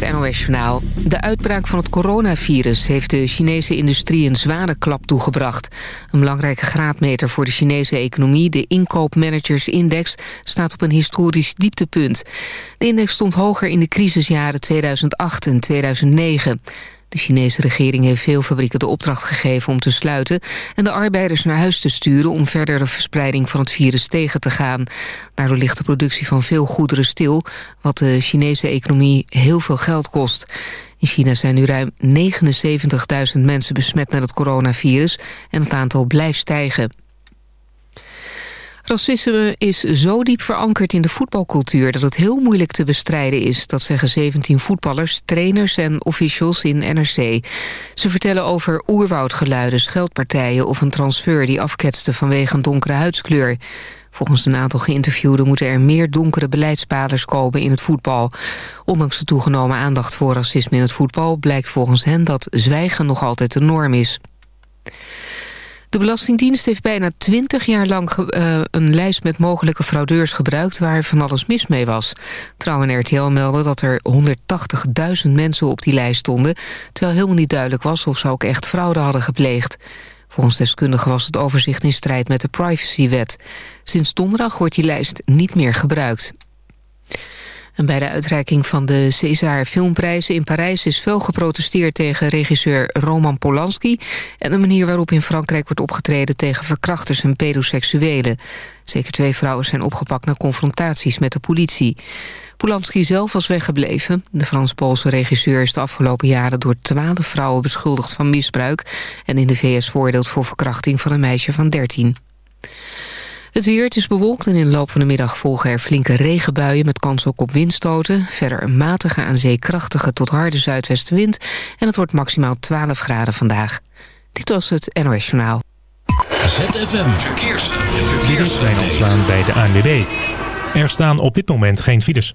het NOS-journaal. De uitbraak van het coronavirus heeft de Chinese industrie een zware klap toegebracht. Een belangrijke graadmeter voor de Chinese economie, de inkoopmanagersindex, staat op een historisch dieptepunt. De index stond hoger in de crisisjaren 2008 en 2009. De Chinese regering heeft veel fabrieken de opdracht gegeven om te sluiten... en de arbeiders naar huis te sturen om verder de verspreiding van het virus tegen te gaan. Daardoor ligt de productie van veel goederen stil... wat de Chinese economie heel veel geld kost. In China zijn nu ruim 79.000 mensen besmet met het coronavirus... en het aantal blijft stijgen. Racisme is zo diep verankerd in de voetbalcultuur... dat het heel moeilijk te bestrijden is. Dat zeggen 17 voetballers, trainers en officials in NRC. Ze vertellen over oerwoudgeluiden, scheldpartijen... of een transfer die afketste vanwege een donkere huidskleur. Volgens een aantal geïnterviewden moeten er meer donkere beleidspaders komen in het voetbal. Ondanks de toegenomen aandacht voor racisme in het voetbal... blijkt volgens hen dat zwijgen nog altijd de norm is. De Belastingdienst heeft bijna twintig jaar lang uh, een lijst met mogelijke fraudeurs gebruikt waar van alles mis mee was. Trouw en RTL melden dat er 180.000 mensen op die lijst stonden, terwijl helemaal niet duidelijk was of ze ook echt fraude hadden gepleegd. Volgens deskundigen was het overzicht in strijd met de privacywet. Sinds donderdag wordt die lijst niet meer gebruikt. En bij de uitreiking van de César Filmprijzen in Parijs... is veel geprotesteerd tegen regisseur Roman Polanski... en de manier waarop in Frankrijk wordt opgetreden... tegen verkrachters en pedoseksuelen. Zeker twee vrouwen zijn opgepakt na confrontaties met de politie. Polanski zelf was weggebleven. De Frans-Poolse regisseur is de afgelopen jaren... door twaalf vrouwen beschuldigd van misbruik... en in de VS veroordeeld voor verkrachting van een meisje van 13. Het weer, het is bewolkt en in de loop van de middag volgen er flinke regenbuien... met kans ook op windstoten. Verder een matige aan zee krachtige tot harde zuidwestenwind... en het wordt maximaal 12 graden vandaag. Dit was het NOS Journaal. ZFM Verkeers. Verkeers. Dit bij de ANWB. Er staan op dit moment geen files.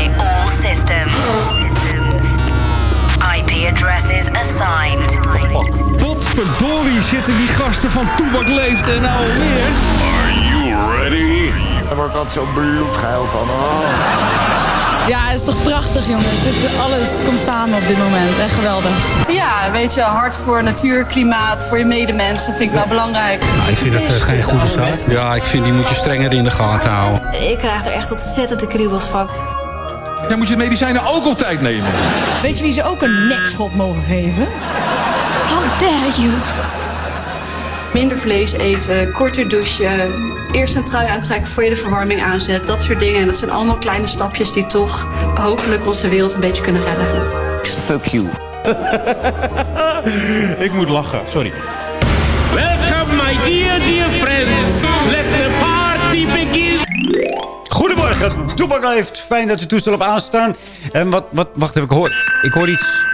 By all systems. IP addresses assigned. Potverdorie zitten die gasten van Toebak Leeft en nou alweer. Are you ready? Daar word ik altijd zo bloedgeil van. Oh. Ja, het is toch prachtig jongens. Dit, alles komt samen op dit moment. Echt geweldig. Ja, weet je, hard voor natuur, klimaat, voor je medemensen vind ik wel belangrijk. Nou, ik vind het uh, geen goede zaak. Ja, ik vind die moet je strenger in de gaten houden. Ik krijg er echt ontzettend de kriebels van dan moet je de medicijnen ook op tijd nemen. Weet je wie ze ook een nekschot mogen geven? How dare you? Minder vlees eten, korter douchen, eerst een trui aantrekken voor je de verwarming aanzet. Dat soort dingen. En dat zijn allemaal kleine stapjes die toch hopelijk onze wereld een beetje kunnen redden. Fuck you. Ik moet lachen, sorry. Welcome my dear, dear friends. Let the party begin. Goedemorgen, Toebak leeft. Fijn dat u toestel op aanstaan. En wat, wat, wacht even, ik hoor, ik hoor iets.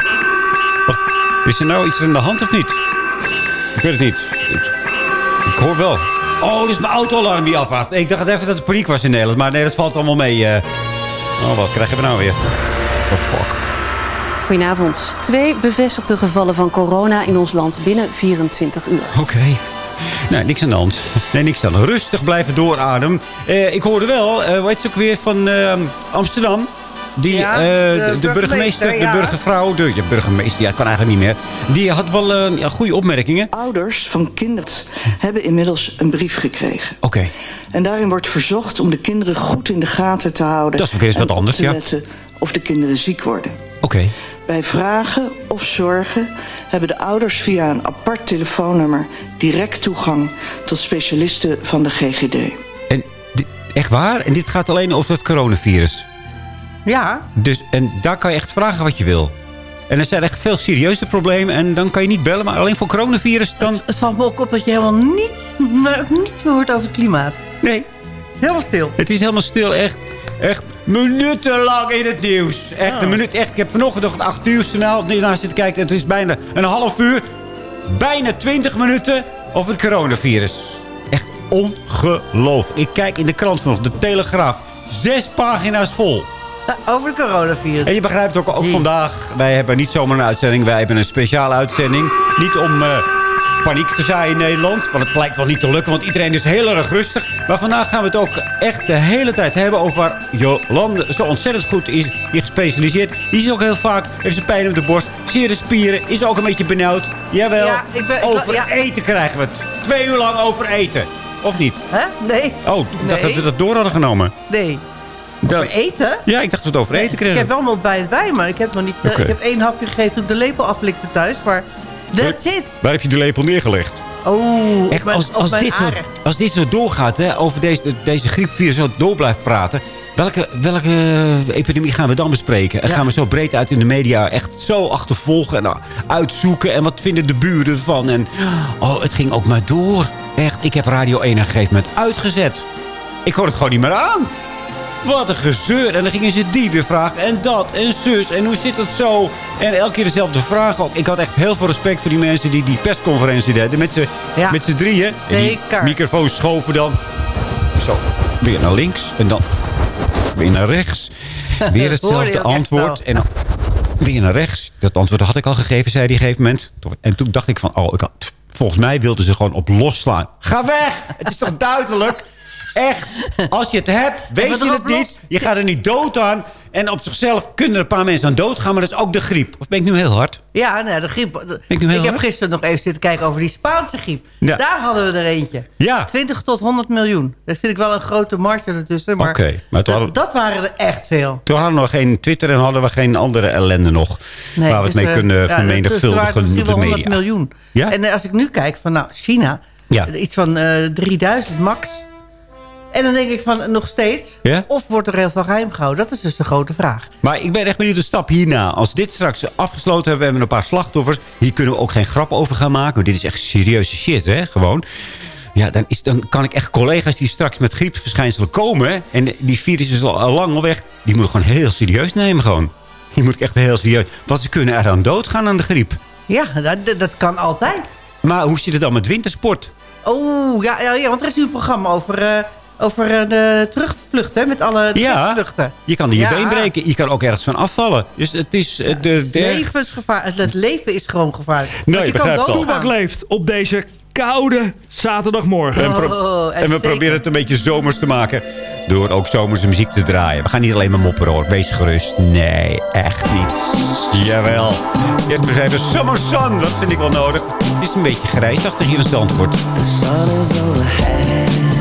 Wacht, is er nou iets in de hand of niet? Ik weet het niet. Ik, ik hoor wel. Oh, dit is mijn autoalarm die afwacht. Ik dacht even dat het paniek was in Nederland. Maar nee, dat valt allemaal mee. eh. Oh, wat krijgen we nou weer? Oh, fuck. Goedenavond. Twee bevestigde gevallen van corona in ons land binnen 24 uur. Oké. Nou, niks aan de hand. Nee, niks aan de hand. Rustig blijven doorademen. Eh, ik hoorde wel, eh hoe heet ze ook weer, van eh, Amsterdam. Die, Ja, eh, de de, burgemeester, de ja. burgervrouw, de ja, burgemeester, ja, kan eigenlijk niet meer. Die had wel eh, ja, goede opmerkingen. Ouders van kinderen hebben inmiddels een brief gekregen. Oké. En daarin wordt verzocht om de kinderen goed in de gaten te houden. Dat is weer eens wat anders, te ja. letten of de kinderen ziek worden. Oké. Bij vragen of zorgen hebben de ouders via een apart telefoonnummer direct toegang tot specialisten van de GGD. En echt waar? En dit gaat alleen over het coronavirus. Ja, Dus, en daar kan je echt vragen wat je wil. En er zijn echt veel serieuze problemen. En dan kan je niet bellen, maar alleen voor coronavirus dan... het valt me ook op dat je helemaal niets, niets meer hoort over het klimaat. Nee. Helemaal stil. Het is helemaal stil, echt. Echt minutenlang in het nieuws. Echt een minuut. Echt, ik heb vanochtend nog het 8 uur journaal naar zitten kijken. Het is bijna een half uur. Bijna 20 minuten over het coronavirus. Echt ongelooflijk. Ik kijk in de krant vanochtend, de Telegraaf. Zes pagina's vol. Over het coronavirus. En je begrijpt ook, ook vandaag, wij hebben niet zomaar een uitzending. Wij hebben een speciale uitzending. Niet om eh, paniek te zaaien in Nederland. Want het lijkt wel niet te lukken, want iedereen is heel erg rustig. Maar vandaag gaan we het ook echt de hele tijd hebben over waar Jolande zo ontzettend goed is. Die gespecialiseerd. Die is ook heel vaak, heeft ze pijn op de borst. Zere spieren, is ook een beetje benauwd. Jawel, Ja, ik ben- ik- over ja. eten krijgen we het. Twee uur lang over eten. Of niet? Hè? Nee. Oh, ik dacht dat we dat door hadden genomen. Nee. Over eten? Ja, ik dacht dat we het over eten kregen. Ik heb wel mijn ontbijt bij, maar ik heb nog niet... eh. Ik heb één hapje gegeten toen de lepel aflikte thuis, maar that's it. Waar heb je de lepel neergelegd? Oh, Echt, mijn- als, als, dit zo, als dit zo doorgaat, hè, over deze, deze griepvirus zo door blijft praten... Welke, welke epidemie gaan we dan bespreken? En Ja. gaan we zo breed uit in de media echt zo achtervolgen en nou, uitzoeken? En wat vinden de buren ervan? En oh, het ging ook maar door. Echt, ik heb Radio 1 op een gegeven moment uitgezet. Ik hoor het gewoon niet meer aan. Wat een gezeur. En dan gingen ze die weer vragen. En dat. En zus. En hoe zit het zo? En elke keer dezelfde vraag ook. Ik had echt heel veel respect voor die mensen die die persconferentie deden. Met z'n Ja. met drieën. Die Zeker. microfoons schoven dan. Zo. Weer naar links. En dan weer naar rechts. Weer hetzelfde antwoord. En dan weer naar rechts. Dat antwoord had ik al gegeven, zei een gegeven moment. En toen dacht ik van, oh, ik had, volgens mij wilden ze gewoon op losslaan. Ga weg! Het is toch duidelijk? Echt, als je het hebt, weet je het niet. Je gaat er niet dood aan. En op zichzelf kunnen er een paar mensen aan doodgaan. Maar dat is ook de griep. Of ben ik nu heel hard? Ja, nee, de griep. ik nu heel heb hard? gisteren nog even zitten kijken over die Spaanse griep. Ja. Daar hadden we er eentje. Ja. 20 tot 100 miljoen. Dat vind ik wel een grote marge ertussen. Maar Oké, maar hadden, dat waren er echt veel. toen hadden we nog geen Twitter en hadden we geen andere ellende nog. Nee, waar we het dus, mee eh, kunnen ja, dus er vermenigvuldigen misschien wel de 100 media. miljoen. Ja? En eh, als ik nu kijk van nou, China, Ja. iets van eh 3000 max. En dan denk ik van nog steeds, Ja? of wordt er heel veel geheim gehouden? Dat is dus de grote vraag. Maar ik ben echt benieuwd de stap hierna. Als dit straks afgesloten hebben, we hebben een paar slachtoffers. Hier kunnen we ook geen grap over gaan maken. Dit is echt serieuze shit, hè? Gewoon. Ja, dan, is, dan kan ik echt collega's die straks met griepverschijnselen komen... en die virus is al, al lang al weg... die moet ik gewoon heel serieus nemen gewoon. Die moet ik echt heel serieus... Want ze kunnen eraan doodgaan aan de griep. Ja, dat, dat kan altijd. Maar hoe zit het dan met wintersport? Oh, ja, ja, ja, want er is nu een programma over, eh, over eh, de terugvluchten. Met alle Ja, terugvluchten. je kan je Ja. been breken. Je kan ook ergens van afvallen. Dus het is... eh, de, de, Levensgevaar. Het, het leven is gewoon gevaarlijk. Nee, Want je kan. Toebak leeft op deze koude zaterdagmorgen. En, pro- Oh, en we zeker. proberen het een beetje zomers te maken. Door ook zomerse muziek te draaien. We gaan niet alleen maar mopperen hoor. Wees gerust. Nee, echt niet. Jawel. Eerst maar even Summer Sun. Dat vind ik wel nodig. Het is een beetje grijsachtig hier in Zandvoort. The sun is overhead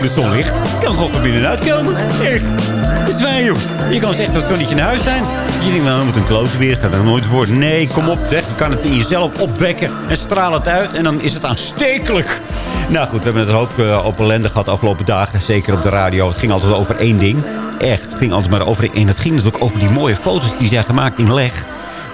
komen, de zonlicht. Kan gewoon van binnenuit komen. Echt. Dat is waar, joh. Je kan zeggen dat het zonnetje in huis zijn. Je denkt, nou, het moet een klote weer. Gaat er nooit voor. Nee, kom op. Je kan het in jezelf opwekken en straal het uit. En dan is het aanstekelijk. Nou goed, we hebben het een hoop uh, op ellende gehad de afgelopen dagen. Zeker op de radio. Het ging altijd over één ding. Echt, het ging altijd maar over één. En het ging natuurlijk over die mooie foto's die zijn gemaakt in leg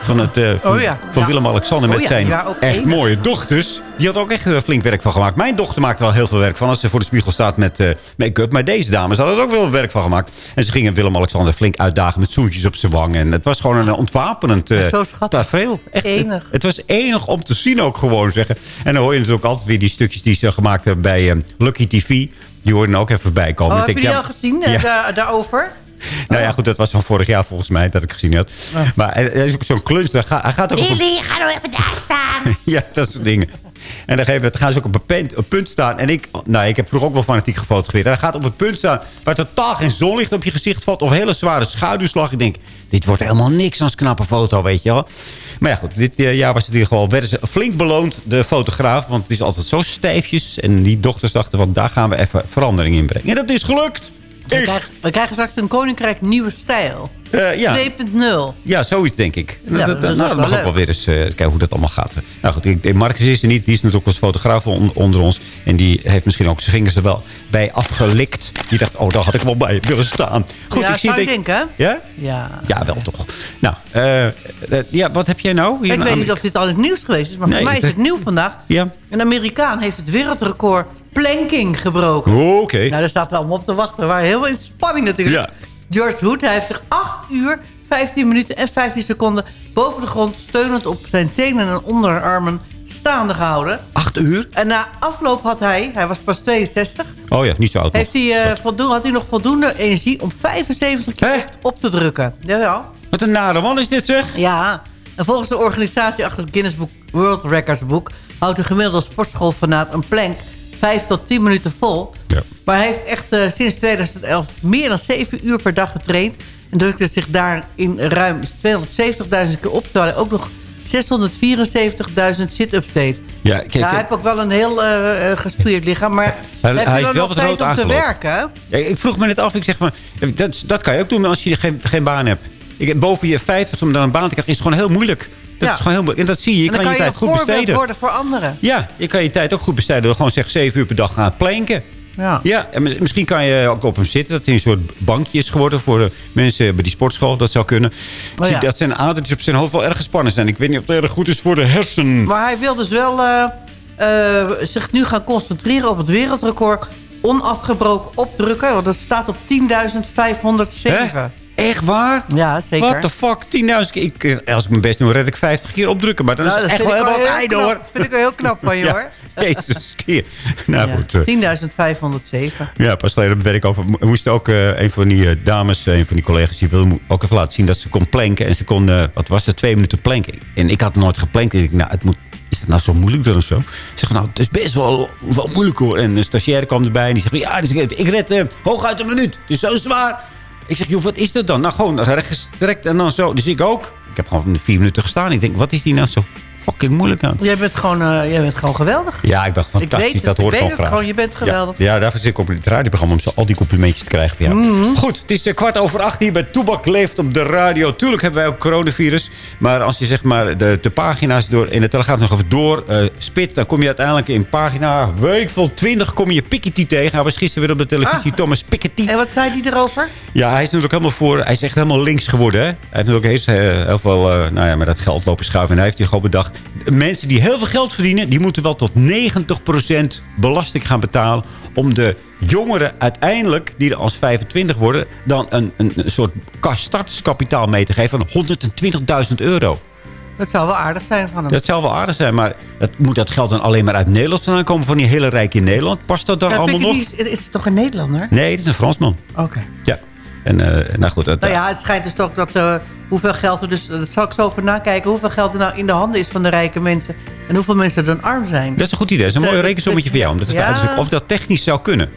van, het, uh, van, Oh ja, van ja. Willem-Alexander met Oh ja, zijn echt mooie dochters. Die had ook echt uh, flink werk van gemaakt. Mijn dochter maakt er al heel veel werk van als ze voor de spiegel staat met uh, make-up. Maar deze dames hadden er ook wel werk van gemaakt. En ze gingen Willem-Alexander flink uitdagen met zoentjes op zijn wang. En het was gewoon een ontwapenend uh, tafereel. Echt, Enig. Het, het was enig om te zien ook gewoon zeggen. En dan hoor je natuurlijk ook altijd weer die stukjes die ze gemaakt hebben bij Lucky TV. Die hoorden ook even voorbij komen. Oh, heb je die al gezien eh, daarover? Nou ja, goed, dat was van vorig jaar volgens mij dat ik gezien had. Maar hij hij is ook zo'n kluns. Hij gaat, hij gaat ook op een- Lily, ga nou even daar staan. ja, dat soort dingen. En dan geven we- dan gaan ze ook op een, punt, een punt staan. En ik, nou, ik heb vroeger ook wel fanatiek gefotografeerd. En hij gaat op een punt staan waar totaal geen zonlicht op je gezicht valt. Of hele zware schaduwslag. Ik denk, dit wordt helemaal niks als knappe foto, weet je wel. Maar ja, goed, dit eh, jaar was het ieder geval, werden ze flink beloond, de fotograaf. Want het is altijd zo stijfjes. En die dochters dachten, van, daar gaan we even verandering in brengen. En dat is gelukt. We krijgen, we krijgen straks een koninkrijk nieuwe stijl. Eh, ja. 2.0. Ja, zoiets denk ik. Ja, dat, dat dat, nou, ook dat mag wel ook wel leuk. weer eens eh, kijken hoe dat allemaal gaat. Nou goed, ik, Marcus is er niet. Die is natuurlijk als fotograaf on- onder ons. En die heeft misschien ook zijn vingers er wel bij afgelikt. Die dacht, oh, daar had ik wel bij willen staan. Goed, ja, ik zie denken, hè? Ja? Ja. Ja, wel toch. Nou, eh, ja, wat heb jij nou? Hier Ik weet niet Amerika? of dit al in het nieuws geweest is, maar Nee, voor mij is het- het nieuw vandaag. Ja. Een Amerikaan heeft het wereldrecord planking gebroken. Oh, Oké. Nou, daar zaten we allemaal op te wachten. We waren heel veel in spanning natuurlijk. Ja. George Wood, hij heeft zich 8 uur, 15 minuten en 15 seconden... boven de grond steunend op zijn tenen en onderarmen staande gehouden. Acht uur? En na afloop had hij, hij was pas 62... Oh ja, niet zo oud. Heeft hij, eh, voldoen, had hij nog voldoende energie om 75 keer op, op te drukken. Jawel. Wat een nare man is dit zeg. Ja. En volgens de organisatie achter het Guinness Book, World Records boek... houdt een gemiddelde sportschoolfanaat een plank 5 tot 10 minuten vol. Ja. Maar hij heeft echt eh, sinds 2011 meer dan 7 uur per dag getraind... en drukte zich daarin ruim 270.000 keer op... terwijl hij ook nog 674.000 sit-ups deed. Ja, kijk, ja, hij heeft ook wel een heel eh, gespierd lichaam, maar Hij- hij, hij wel nog tijd om te werken. Ja, ik vroeg me net af, ik zeg van, dat, dat kan je ook doen als je geen, geen baan hebt. Ik, heb boven je 50 om dan een baan te krijgen, is gewoon heel moeilijk. Dat Ja. is gewoon heel. En dat zie je, je kan je tijd goed besteden. worden voor anderen. Ja, je kan je tijd ook goed besteden. door Gewoon zeg 7 uur per dag gaan planken. Ja. Ja, en mis- misschien kan je ook op hem zitten. Dat hij een soort bankje is geworden voor de mensen bij die sportschool. Dat zou kunnen. Oh ja. dat zijn adertjes op zijn hoofd wel erg gespannen zijn. Ik weet niet of het erg goed is voor de hersen. Maar hij wil dus wel eh, eh, zich nu gaan concentreren op het wereldrecord onafgebroken opdrukken. Want dat staat op 10.507. Echt waar? Ja, zeker. What the fuck? 10.000 keer. Ik, eh, als ik mijn best doe, red ik 50 keer opdrukken. Maar dan Nou, is dat echt wel helemaal het heel einde hoor. vind ik wel heel knap van je, Ja, hoor. Jezus keer. Nou goed. eh, 10.507. Ja, pas geleden werd ik ook, mo- moest ook eh, een van die dames, een van die collega's, die wilde ook even laten zien dat ze kon planken. En ze kon, wat was het, twee minuten planken. En ik had nooit geplankt. En ik, nou, het moet is het nou zo moeilijk dan of zo? Ik zeg, nou, het is best wel, wel moeilijk hoor. En een stagiaire kwam erbij en die zegt, ja, dus ik, red eh, hooguit een minuut. Het is zo zwaar. Ik zeg, joh, wat is dat dan? Nou, gewoon rechtgestrekt en dan zo. Dus ik ook. Ik heb gewoon vier minuten gestaan. Ik denk, wat is die nou zo fucking moeilijk aan? Jij bent gewoon, uh, jij bent gewoon geweldig. Ja, ik ben fantastisch. Ik weet, dat hoor ik ik weet graag. Gewoon, je bent geweldig. Ja, ja daarvoor zit ik op het radioprogramma om zo al die complimentjes te krijgen van jou. Mm -hmm. Goed, het is uh, kwart over acht hier bij Toebak Leeft op de radio. Tuurlijk hebben wij ook coronavirus. Maar als je zeg maar de, de pagina's door, in de Telegraaf nog even door uh, spit... dan kom je uiteindelijk in pagina, weet ik veel, 20 kom je Piketty tegen. Hij was gisteren weer op de televisie, ah. Thomas Piketty. En wat zei hij erover? Ja, hij is natuurlijk helemaal voor... Hij is echt helemaal links geworden, hè. Hij heeft natuurlijk heel, heel veel, nou ja, met dat geld lopen schuiven. En hij heeft hier gewoon bedacht... mensen die heel veel geld verdienen... die moeten wel tot 90% belasting gaan betalen... om de jongeren uiteindelijk, die er als 25 worden... dan een, een, een soort startskapitaal mee te geven van 120.000 euro. Dat zou wel aardig zijn van hem. Dat zou wel aardig zijn, maar dat, moet dat geld dan alleen maar uit Nederland vandaan komen... van die hele rijken in Nederland? Past dat dan ja, allemaal nog? Is, is het toch een Nederlander? Nee, het is een Fransman. Oké. Okay. Ja. En, uh, nou goed. Nou ja, het schijnt dus toch dat uh, hoeveel geld er dus... Dat zal ik zo over nakijken. Hoeveel geld er nou in de handen is van de rijke mensen. En hoeveel mensen dan arm zijn. Dat is een goed idee. Dat is een mooi rekensommetje voor jou. Om dat ja. dus of dat technisch zou kunnen.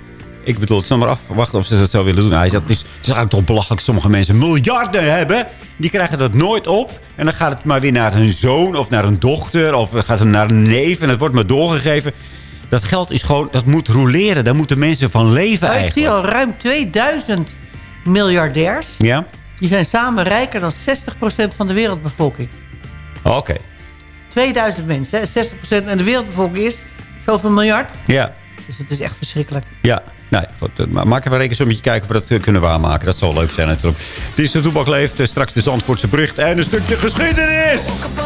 Ik bedoel, het is nog maar afwachten of ze dat zou willen doen. Hij zegt, het is, het is eigenlijk toch belachelijk. Sommige mensen miljarden hebben. Die krijgen dat nooit op. En dan gaat het maar weer naar hun zoon of naar hun dochter. Of gaat het naar een neef. En het wordt maar doorgegeven. Dat geld is gewoon, dat moet roleren. Daar moeten mensen van leven nou, eigenlijk. Ik zie al ruim 2000 miljardairs. Ja. Die zijn samen rijker dan 60% van de wereldbevolking. Oké. Okay. 2000 mensen, hè? 60% en de wereldbevolking is zoveel miljard. Ja. Dus het is echt verschrikkelijk. Ja, nou, goed, maak even een rekensommetje kijken of we dat kunnen waarmaken. Dat zal leuk zijn natuurlijk. Het is de Toebak leeft, straks de Zandvoortse bericht en een stukje geschiedenis. Never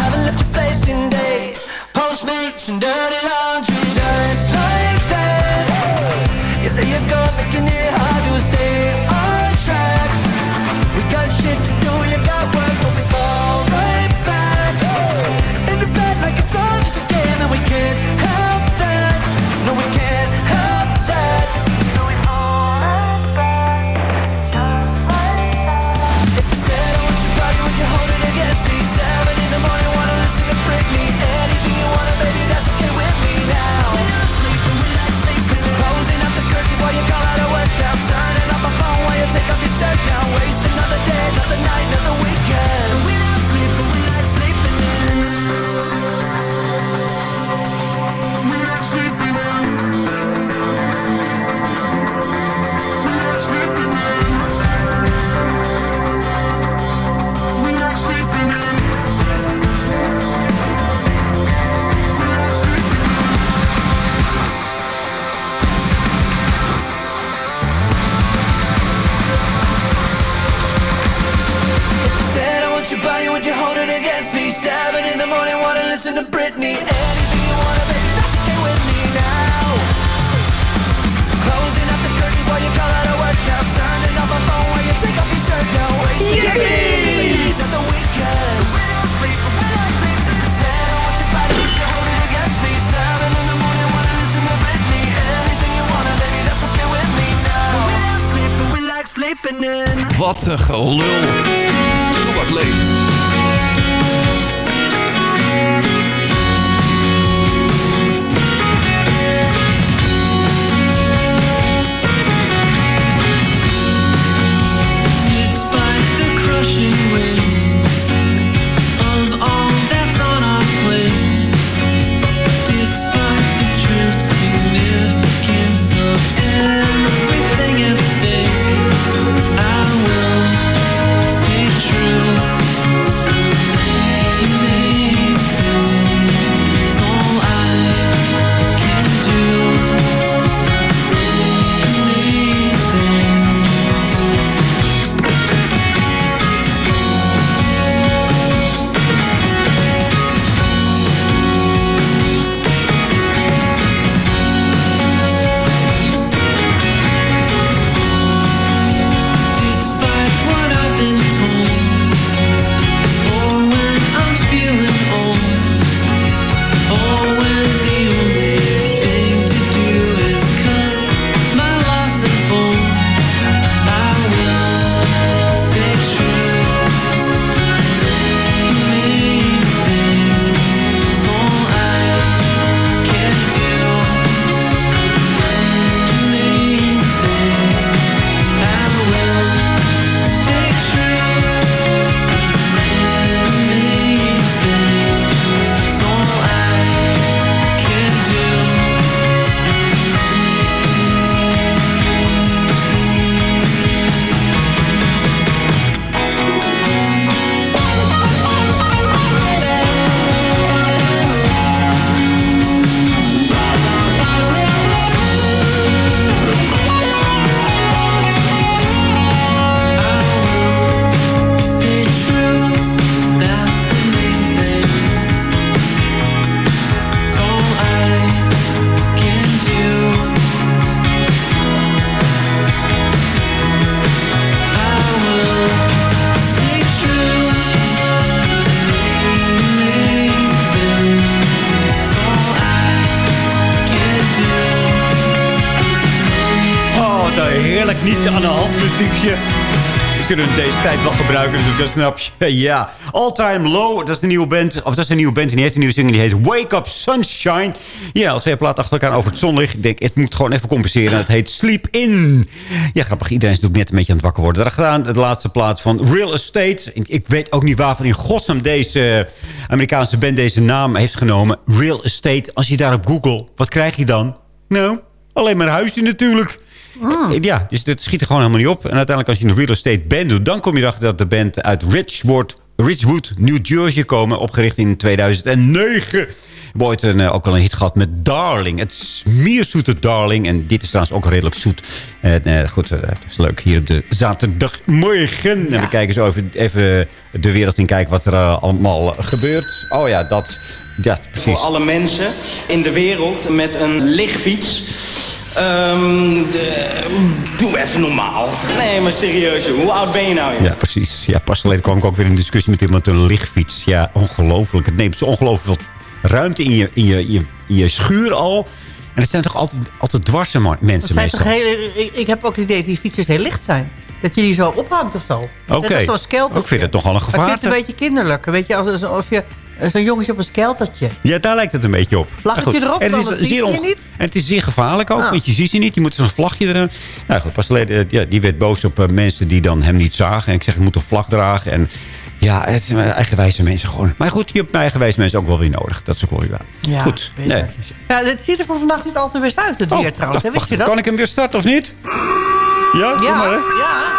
Haven't left your place in days. Postmates and dirty laundry. Muziekje. Dat kunnen we deze tijd wel gebruiken, natuurlijk, dat snap je. Ja, All Time Low, dat is een nieuwe band. Of dat is een nieuwe band en die heeft een nieuwe single. Die heet Wake Up Sunshine. Ja, al twee platen achter elkaar over het zonlicht. Ik denk, het moet gewoon even compenseren. Het heet Sleep In. Ja, grappig. Iedereen is natuurlijk net een beetje aan het wakker worden. Daar gedaan de laatste plaat van Real Estate. Ik, ik weet ook niet waarvan in godsnaam deze Amerikaanse band deze naam heeft genomen. Real Estate. Als je daarop Google, wat krijg je dan? Nou, alleen maar huisje natuurlijk. Ja, dus dat schiet er gewoon helemaal niet op. En uiteindelijk als je een real estate band doet... dan kom je erachter dat de band uit Richwood, Richwood New Jersey komen. Opgericht in 2009. We hebben ooit een, eh, ook al een hit gehad met Darling. Het smeerzoete Darling. En dit is trouwens ook redelijk zoet. En, eh, goed, eh, het is leuk hier op de zaterdagmorgen. En we kijken zo even, even de wereld in kijken wat er allemaal gebeurt. Oh ja, dat... Ja, precies. Voor alle mensen in de wereld met een lichtfiets. Ehm, de- doe even normaal. Nee, maar serieus, hoe oud ben je nou? joh? Ja, precies. Ja, pas geleden kwam ik ook weer in discussie met iemand met een lichtfiets. Ja, ongelooflijk. Het neemt zo ongelooflijk veel ruimte in je, in je, in je, in je schuur al. En het zijn toch altijd, altijd dwarse mensen meestal. hele, ik, ik heb ook het idee dat die fietsers heel licht zijn. Dat je die zo ophangt of zo. Oké. Dat is zo'n skeltertje. Ik vind het toch wel een Ik vind het een beetje kinderlijk. Weet je, als, alsof je zo'n jongetje op een skeltertje. Ja, daar lijkt het een beetje op. Vlaggetje goed. erop, En het dat is zie zeer je niet. En het is zeer gevaarlijk ook, Ah. want je ziet ze niet. Je moet zo'n vlagje erin. Nou goed, pas geleden, eh, ja, die werd boos op eh, mensen die dan hem niet zagen. En ik zeg, ik moet een vlag dragen. En ja, het zijn eigenwijze mensen gewoon. Maar goed, je hebt eigenwijze mensen ook wel weer nodig. Dat is ook wel weer waar. Ja, goed, nee. Ja, het ziet er voor vandaag niet altijd best uit, het weer trouwens. Wist je dat? Kan ik hem weer starten of niet? Ja, ja, maar ja.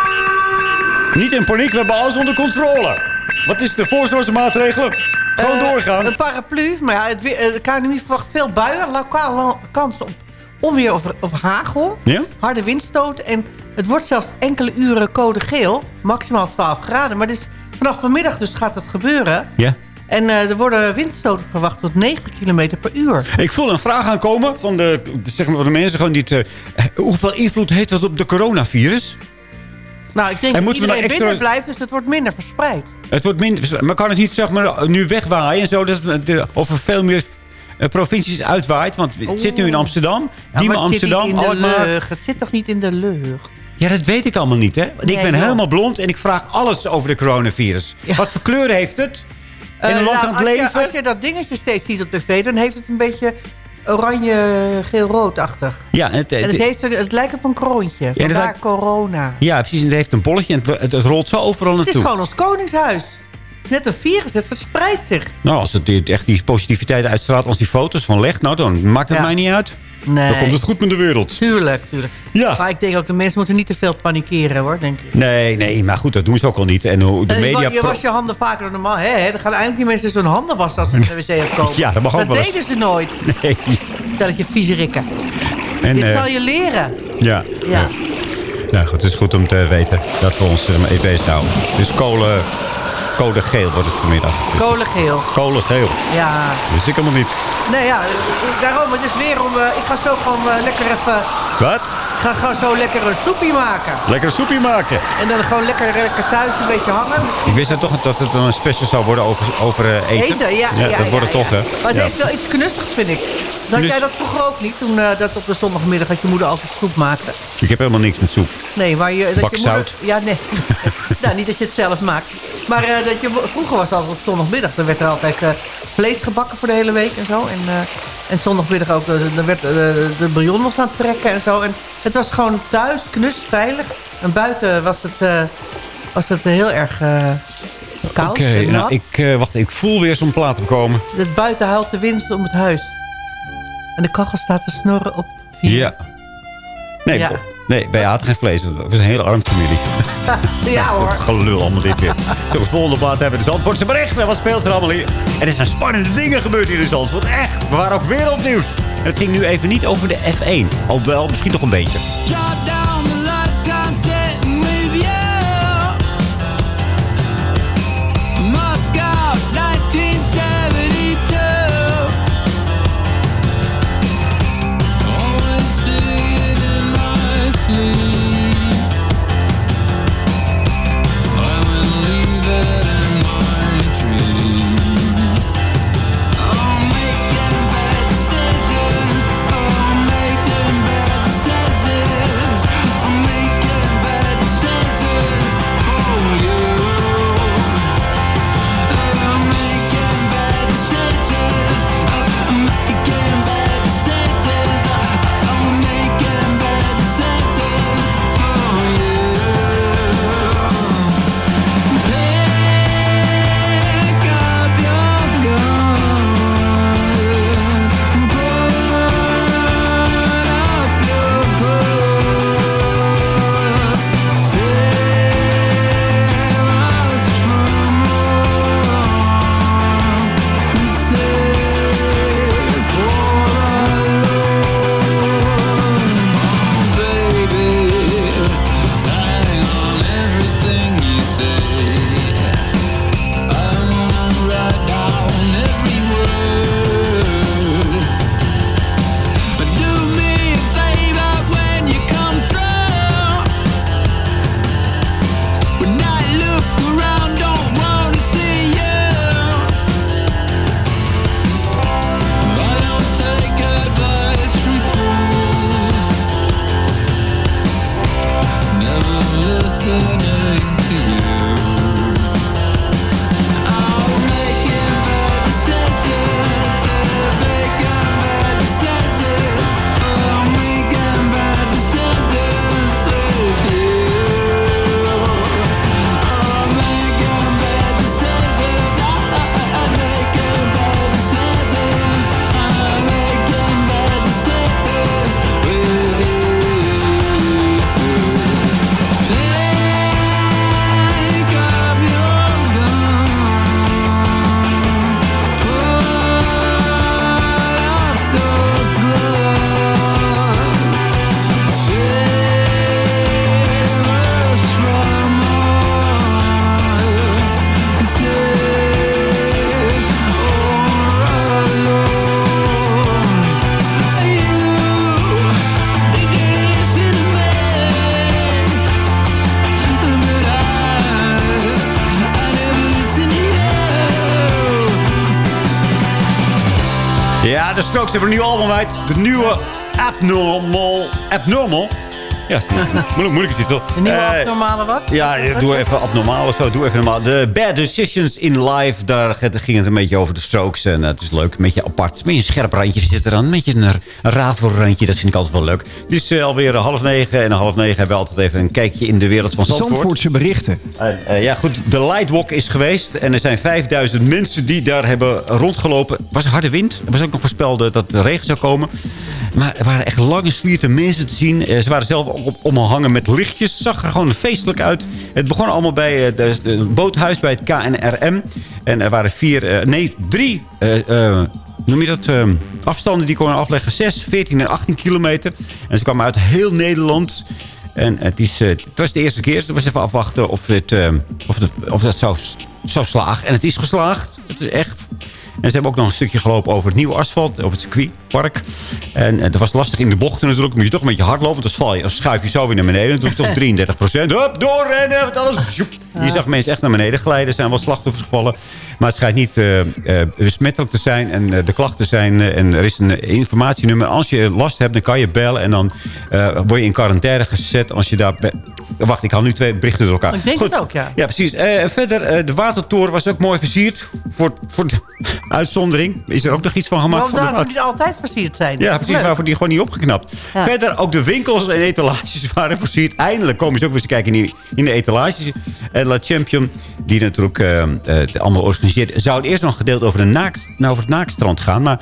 Niet in paniek, we hebben alles onder controle. Wat is de voorzorgsmaatregelen? Gewoon Eh, doorgaan. Een paraplu, maar ja, het weer, eh, de KNMI verwacht veel buien. Lokaal kans op onweer of, of hagel. Ja? Harde windstoten. En het wordt zelfs enkele uren code geel. Maximaal 12 graden. Maar dus vanaf vanmiddag dus gaat het gebeuren. Ja. En eh, er worden windstoten verwacht tot 90 km per uur. Ik voel een vraag aankomen van de, zeg maar, van de mensen. Gewoon die het, hoeveel invloed heeft dat op de coronavirus? Nou, ik denk En dat iedereen extra- binnen blijft, dus het wordt minder verspreid. Het wordt minder, maar kan het niet zeg maar, nu wegwaaien en zo? Dat het de, over veel meer eh, provincies uitwaait? Want het zit nu in Amsterdam. Ja, Diemen, het Amsterdam, de Alkmaar. lucht. Het zit toch niet in de lucht? Ja, dat weet ik allemaal niet, hè? Want ik ben helemaal blond en ik vraag alles over de coronavirus. Wat voor kleur heeft het? In een Eh, land nou, aan het je- leven? als je dat dingetje steeds ziet op tv, dan heeft het een beetje oranje, geel-roodachtig. Ja, het, En het, het- heeft, het lijkt op een kroontje. Vandaar lijkt- corona. ja, precies. En het heeft een bolletje en het, het, het rolt zo overal Het is naartoe. gewoon ons koningshuis. Net een virus, het verspreidt zich. Nou, als het echt die positiviteit uitstraalt als die foto's van legt... nou, dan maakt het Ja. mij niet uit. Nee. Dan komt het goed met de wereld. Tuurlijk, tuurlijk. Ja. Maar ik denk ook, de mensen moeten niet te veel panikeren, hoor, denk ik. Nee, nee, maar goed, dat doen ze ook al niet. En hoe de En je media... je was je handen vaker dan normaal. Hè, hè? Dan gaan eindelijk die mensen zo'n handen wassen als ze naar de wc komen. Ja, dat mag ook wel eens. deden ze nooit. Nee. Stelletje vieze rikken. En, Dit eh, zal je leren. Ja. Ja. Nou goed, het is goed om te weten dat we ons ermee bezig houden. Dus kolen, code geel wordt het vanmiddag. Kolengeel. kolen geel. Ja. Wist ik helemaal niet. Nee, ja, daarom, het is weer om... eh, ik ga zo gewoon eh, lekker even... Wat? Ik ga gewoon zo lekker een soepie maken. Lekker soepje maken. En dan gewoon lekker, lekker thuis een beetje hangen. Ik wist het toch dat het dan een special zou worden over, over eh, eten. Eten, ja. ja, dat wordt het ja, toch, ja. hè? Maar het Ja. heeft wel iets knustigs, vind ik. Dat jij dat vroeger ook niet, toen eh, dat op de zondagmiddag dat je moeder altijd soep maakte. Ik heb helemaal niks met soep. Nee, maar je... Dat Bak je moeder. Ja, nee. nou, niet dat je het zelf maakt. Maar eh, dat je, vroeger was het altijd op zondagmiddag. Dan werd er altijd eh, vlees gebakken voor de hele week en zo. En, en zondagmiddag ook, dan werd de bouillon was aan het trekken en zo. En het was gewoon thuis, knus, veilig. En buiten was het, was het heel erg koud Oké, nou, ik, wacht, ik voel weer zo'n plaat opkomen. Het buiten huilt de wind om het huis. En de kachel staat te snorren op de vier. Ja. Nee, Ja. Nee, wij aten geen vlees. We zijn een hele arm familie. ja hoor. Wat gelul allemaal dit weer. Zo het volgende plaat hebben we de Zandvoortse berichten. Wat speelt er allemaal hier? En er zijn spannende dingen gebeurd hier in Zandvoort. Echt. We waren ook wereldnieuws. En het ging nu even niet over de F1. Alhoewel, misschien toch een beetje. Shut down Ja, de Strokes hebben een nieuw album uit. De nieuwe Abnormal. Abnormal? Ja, moeilijk, moeilijke titel. De nieuwe Eh, abnormale wat? Ja, doe even abnormaal of zo. Doe even normaal. De Bad Decisions in Life. Daar ging het een beetje over de strokes. En eh, het is leuk. Een beetje apart. Een beetje een scherp randje zit er aan. Een beetje een, een rafelrandje. Dat vind ik altijd wel leuk. Het is eh, alweer half negen. En half negen hebben we altijd even een kijkje in de wereld van Zandvoort. Zandvoortse berichten. En, eh, ja, goed. De Lightwalk is geweest. En er zijn 5000 mensen die daar hebben rondgelopen. Er was harde wind. Er was ook nog voorspeld dat de regen zou komen. Maar er waren echt lange slierte mensen te zien. Eh, ze waren zelf ook omhangen met lichtjes. Het zag er gewoon feestelijk uit. Het begon allemaal bij eh, de boothuis bij het KNRM. En er waren vier, eh, nee, drie... noem je dat, eh, afstanden die konden afleggen. 6, 14 en 18 kilometer. En ze kwamen uit heel Nederland. En het, is, het was de eerste keer. Dus was even afwachten of, het, eh, of, het, of dat zou, zou slagen. En het is geslaagd. Het is echt... En ze hebben ook nog een stukje gelopen over het nieuwe asfalt. Over het circuitpark. En, en dat was lastig in de bochten natuurlijk. Moet je toch een beetje hard lopen. Want val je, dan schuif je zo weer naar beneden. Dan doe je toch 33 procent. Hup, doorrennen. Want alles... Je zag mensen echt naar beneden glijden. Er zijn wel slachtoffers gevallen. Maar het schijnt niet eh, eh, besmettelijk te zijn. En eh, de klachten zijn... eh, en er is een informatienummer. Als je last hebt, dan kan je bellen. En dan eh, word je in quarantaine gezet. Als je daar... Wacht, ik haal nu twee berichten door elkaar. Ik denk het ook, ja. Ja, precies. Eh, verder, eh, de watertoren was ook mooi versierd. Voor, voor de uitzondering is er ook nog iets van gemaakt. Waarom de daarom die altijd versierd zijn? ja, precies. leuk. Waarvoor die gewoon niet opgeknapt. Ja. Verder, ook de winkels en etalages waren versierd. Eindelijk komen ze ook weer eens kijken in, die, in de etalages. En La Champion, die natuurlijk eh, het allemaal organiseert... zou het eerst nog gedeeld over, de naakt, nou, over het naakstrand gaan. Maar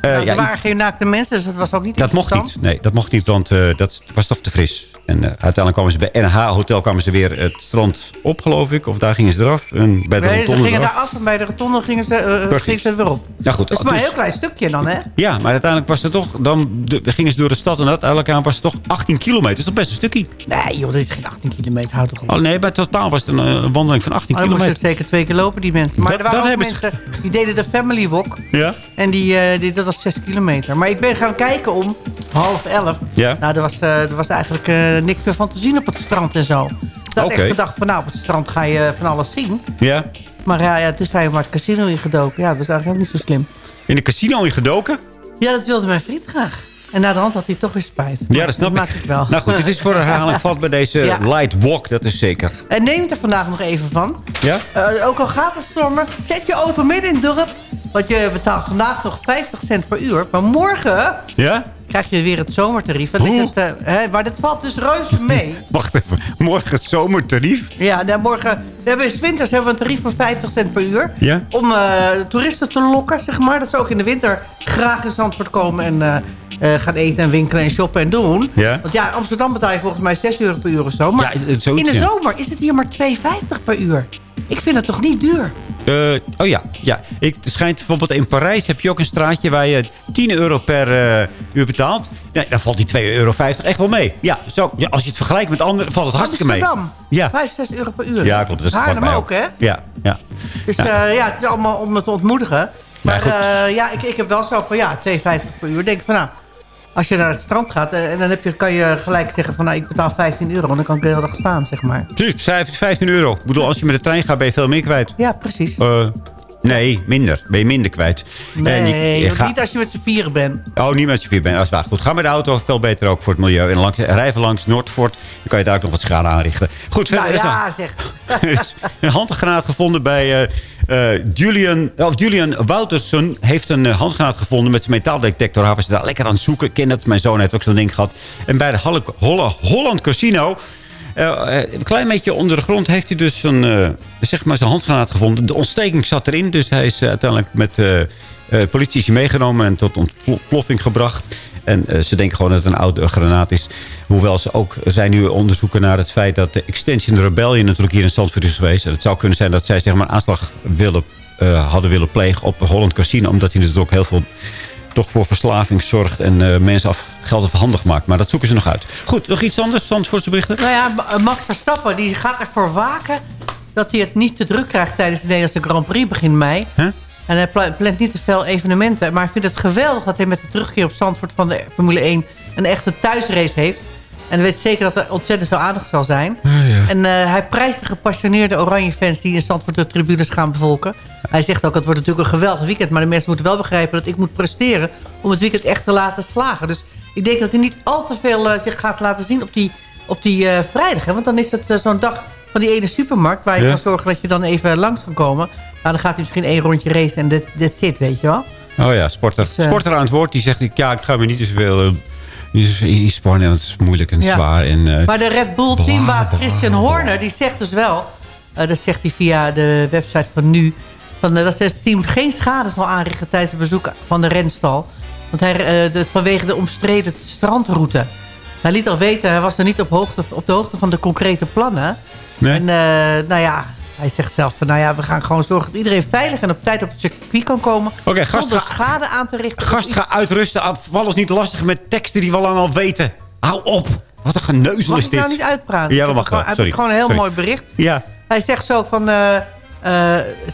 Nou, ja, er waren geen naakte mensen, dus dat was ook niet dat mocht niet. Nee, dat mocht niet, want dat was toch te fris. En uiteindelijk kwamen ze bij NH Hotel kwamen ze weer het strand op, geloof ik. Of daar gingen ze eraf. En bij de Nee, ze gingen eraf. daar af en bij de rotonde gingen ze, Precies. gingen ze er weer op. Nou goed, Dat is maar een dus- heel klein stukje dan, hè? Ja, maar uiteindelijk was het toch... Dan de- gingen ze door de stad en uiteindelijk aan was het toch 18 kilometer. Dat is toch best een stukje? Nee, joh, dit is geen 18 kilometer, houd toch op. Oh nee, maar totaal was het een eh, wandeling van 18 Maar dan moesten kilometer. ze zeker twee keer lopen, die mensen. Maar Dat- er waren dat ook hebben ze- mensen die deden de family walk. Ja? En die, die, dat was 6 kilometer. Maar ik ben gaan kijken om half elf. Ja. Nou, er was, er was eigenlijk niks meer van te zien op het strand en zo. Ik had Oké. echt gedacht van nou, op het strand ga je van alles zien. Ja? Maar ja, ja toen zijn we maar het casino ingedoken. Ja, dat was eigenlijk ook niet zo slim. In de casino in gedoken? Ja, dat wilde mijn vriend graag. En na de hand had hij toch weer spijt. Ja, dat snap maak ik. ik wel. Nou goed, het is voor herhaling vat bij deze Ja. light walk. Dat is zeker. En neem er vandaag nog even van. Ja? Eh, ook al gaat het stormen, zet je auto midden in het dorp. Want je betaalt vandaag nog 50 cent per uur. Maar morgen Ja? Krijg je weer het zomertarief. Hoe? het, eh, hè, maar dit valt dus reuze mee. Wacht even. Morgen het zomertarief? ja, dan morgen... We hebben in winters hebben we een tarief van 50 cent per uur. Ja? Om eh, toeristen te lokken, zeg maar. Dat ze ook in de winter graag in Zandvoort komen en eh, gaan eten en winkelen en shoppen en doen. Ja? Want ja, in Amsterdam betaal je volgens mij 6 euro per uur of zo. Maar Ja, in de zomer is het hier maar 2,50 per uur. Ik vind het toch niet duur? Oh ja, ja. Ik, het schijnt bijvoorbeeld in Parijs heb je ook een straatje waar je 10 euro per eh, uur betaalt. Nee, dan valt die 2,50 euro echt wel mee. Ja, zo, ja, als je het vergelijkt met anderen valt het hartstikke mee. Amsterdam, Ja. 5, 6 euro per uur. Ja, klopt. Dat is Haarlem vlakbij ook, hè? Ja, ja. Dus Ja. ja. ja, het is allemaal om het te ontmoedigen. Maar eh, ja, ik, ik heb wel zo van ja, 2,50 per uur. Denk ik van nou, als je naar het strand gaat... eh, en dan heb je, kan je gelijk zeggen van nou, ik betaal 15 euro. En dan kan ik de hele dag staan, zeg maar. Precies, vijf- 15 euro. Ik bedoel, als je met de trein gaat, ben je veel meer kwijt. Ja, precies. Eh, nee, minder. Ben je minder kwijt. Nee, En je joh, gaat- niet als je met z'n vieren bent. Oh, niet met je vier bent. Dat is waar. Goed, ga met de auto. Veel beter ook voor het milieu. En langs, rijven langs Noordvoort. Dan kan je daar ook nog wat schade aanrichten. Goed, verder Nou is ja, zeg. een handgranaat gevonden bij eh, eh, Julian... Of Julian Woutersen heeft een eh, handgranaat gevonden met zijn metaaldetector. Hij was daar lekker aan het zoeken. Ken dat. Mijn zoon heeft ook zo'n ding gehad. En bij de Holle- Holland Casino... eh, eh, een klein beetje onder de grond heeft hij dus een, eh, zeg maar zijn handgranaat gevonden. De ontsteking zat erin, dus hij is uiteindelijk met hij meegenomen en tot ontploffing gebracht. En ze denken gewoon dat het een oude granaat is. Hoewel ze ook zijn nu onderzoeken naar het feit dat de Extension Rebellion natuurlijk hier in Zandvoort is geweest. En het zou kunnen zijn dat zij zeg maar, een aanslag willen, hadden willen plegen op Holland Casino. Omdat hij natuurlijk ook heel veel toch voor verslaving zorgt en eh, mensen af geld afhandig maakt. Maar dat zoeken ze nog uit. Goed, nog iets anders, Zandvoortse berichten? Nou ja, Ma- Max Verstappen die gaat ervoor waken... dat hij het niet te druk krijgt tijdens de Nederlandse Grand Prix begin mei. Huh? En hij pla- plant niet te veel evenementen. Maar hij vindt het geweldig dat hij met de terugkeer op Zandvoort van de Formule 1... een echte thuisrace heeft. En hij weet zeker dat er ontzettend veel aandacht zal zijn. En eh, hij prijst de gepassioneerde Oranje-fans... die in Zandvoort de tribunes gaan bevolken. Hij zegt ook, het wordt natuurlijk een geweldig weekend... maar de mensen moeten wel begrijpen dat ik moet presteren... om het weekend echt te laten slagen. Dus ik denk dat hij niet al te veel uh, zich gaat laten zien op die, op die uh, vrijdag. Hè? Want dan is het uh, zo'n dag van die ene supermarkt... waar je ja. kan zorgen dat je dan even langs kan komen. Nou, dan gaat hij misschien één rondje racen en dat zit, weet je wel. Oh ja, sporter. Dus, sporter aan het woord, die zegt... ja, ik ga me niet te veel... inspannen, want het is moeilijk en ja. zwaar. En, maar de Red Bull teambaas Christian Horner... die zegt dus wel... dat zegt hij via de website van nu... Van, dat het team geen schade zal aanrichten tijdens het bezoek van de renstal. Want hij, de, vanwege de omstreden strandroute. Hij liet al weten, hij was er niet op, hoogte, op de hoogte van de concrete plannen. Nee. En uh, nou ja, hij zegt zelf van, nou ja, we gaan gewoon zorgen dat iedereen veilig en op tijd op het circuit kan komen. Oké, okay, gast schade aan te richten. Gast, ga uitrusten. Val ons niet lastig met teksten die we lang al weten. Hou op. Wat een geneuzel is dit. Mag ik nou niet uitpraten? Ja, dat mag wel. Hij heeft gewoon een heel Sorry. mooi bericht. Ja. Hij zegt zo van... Uh,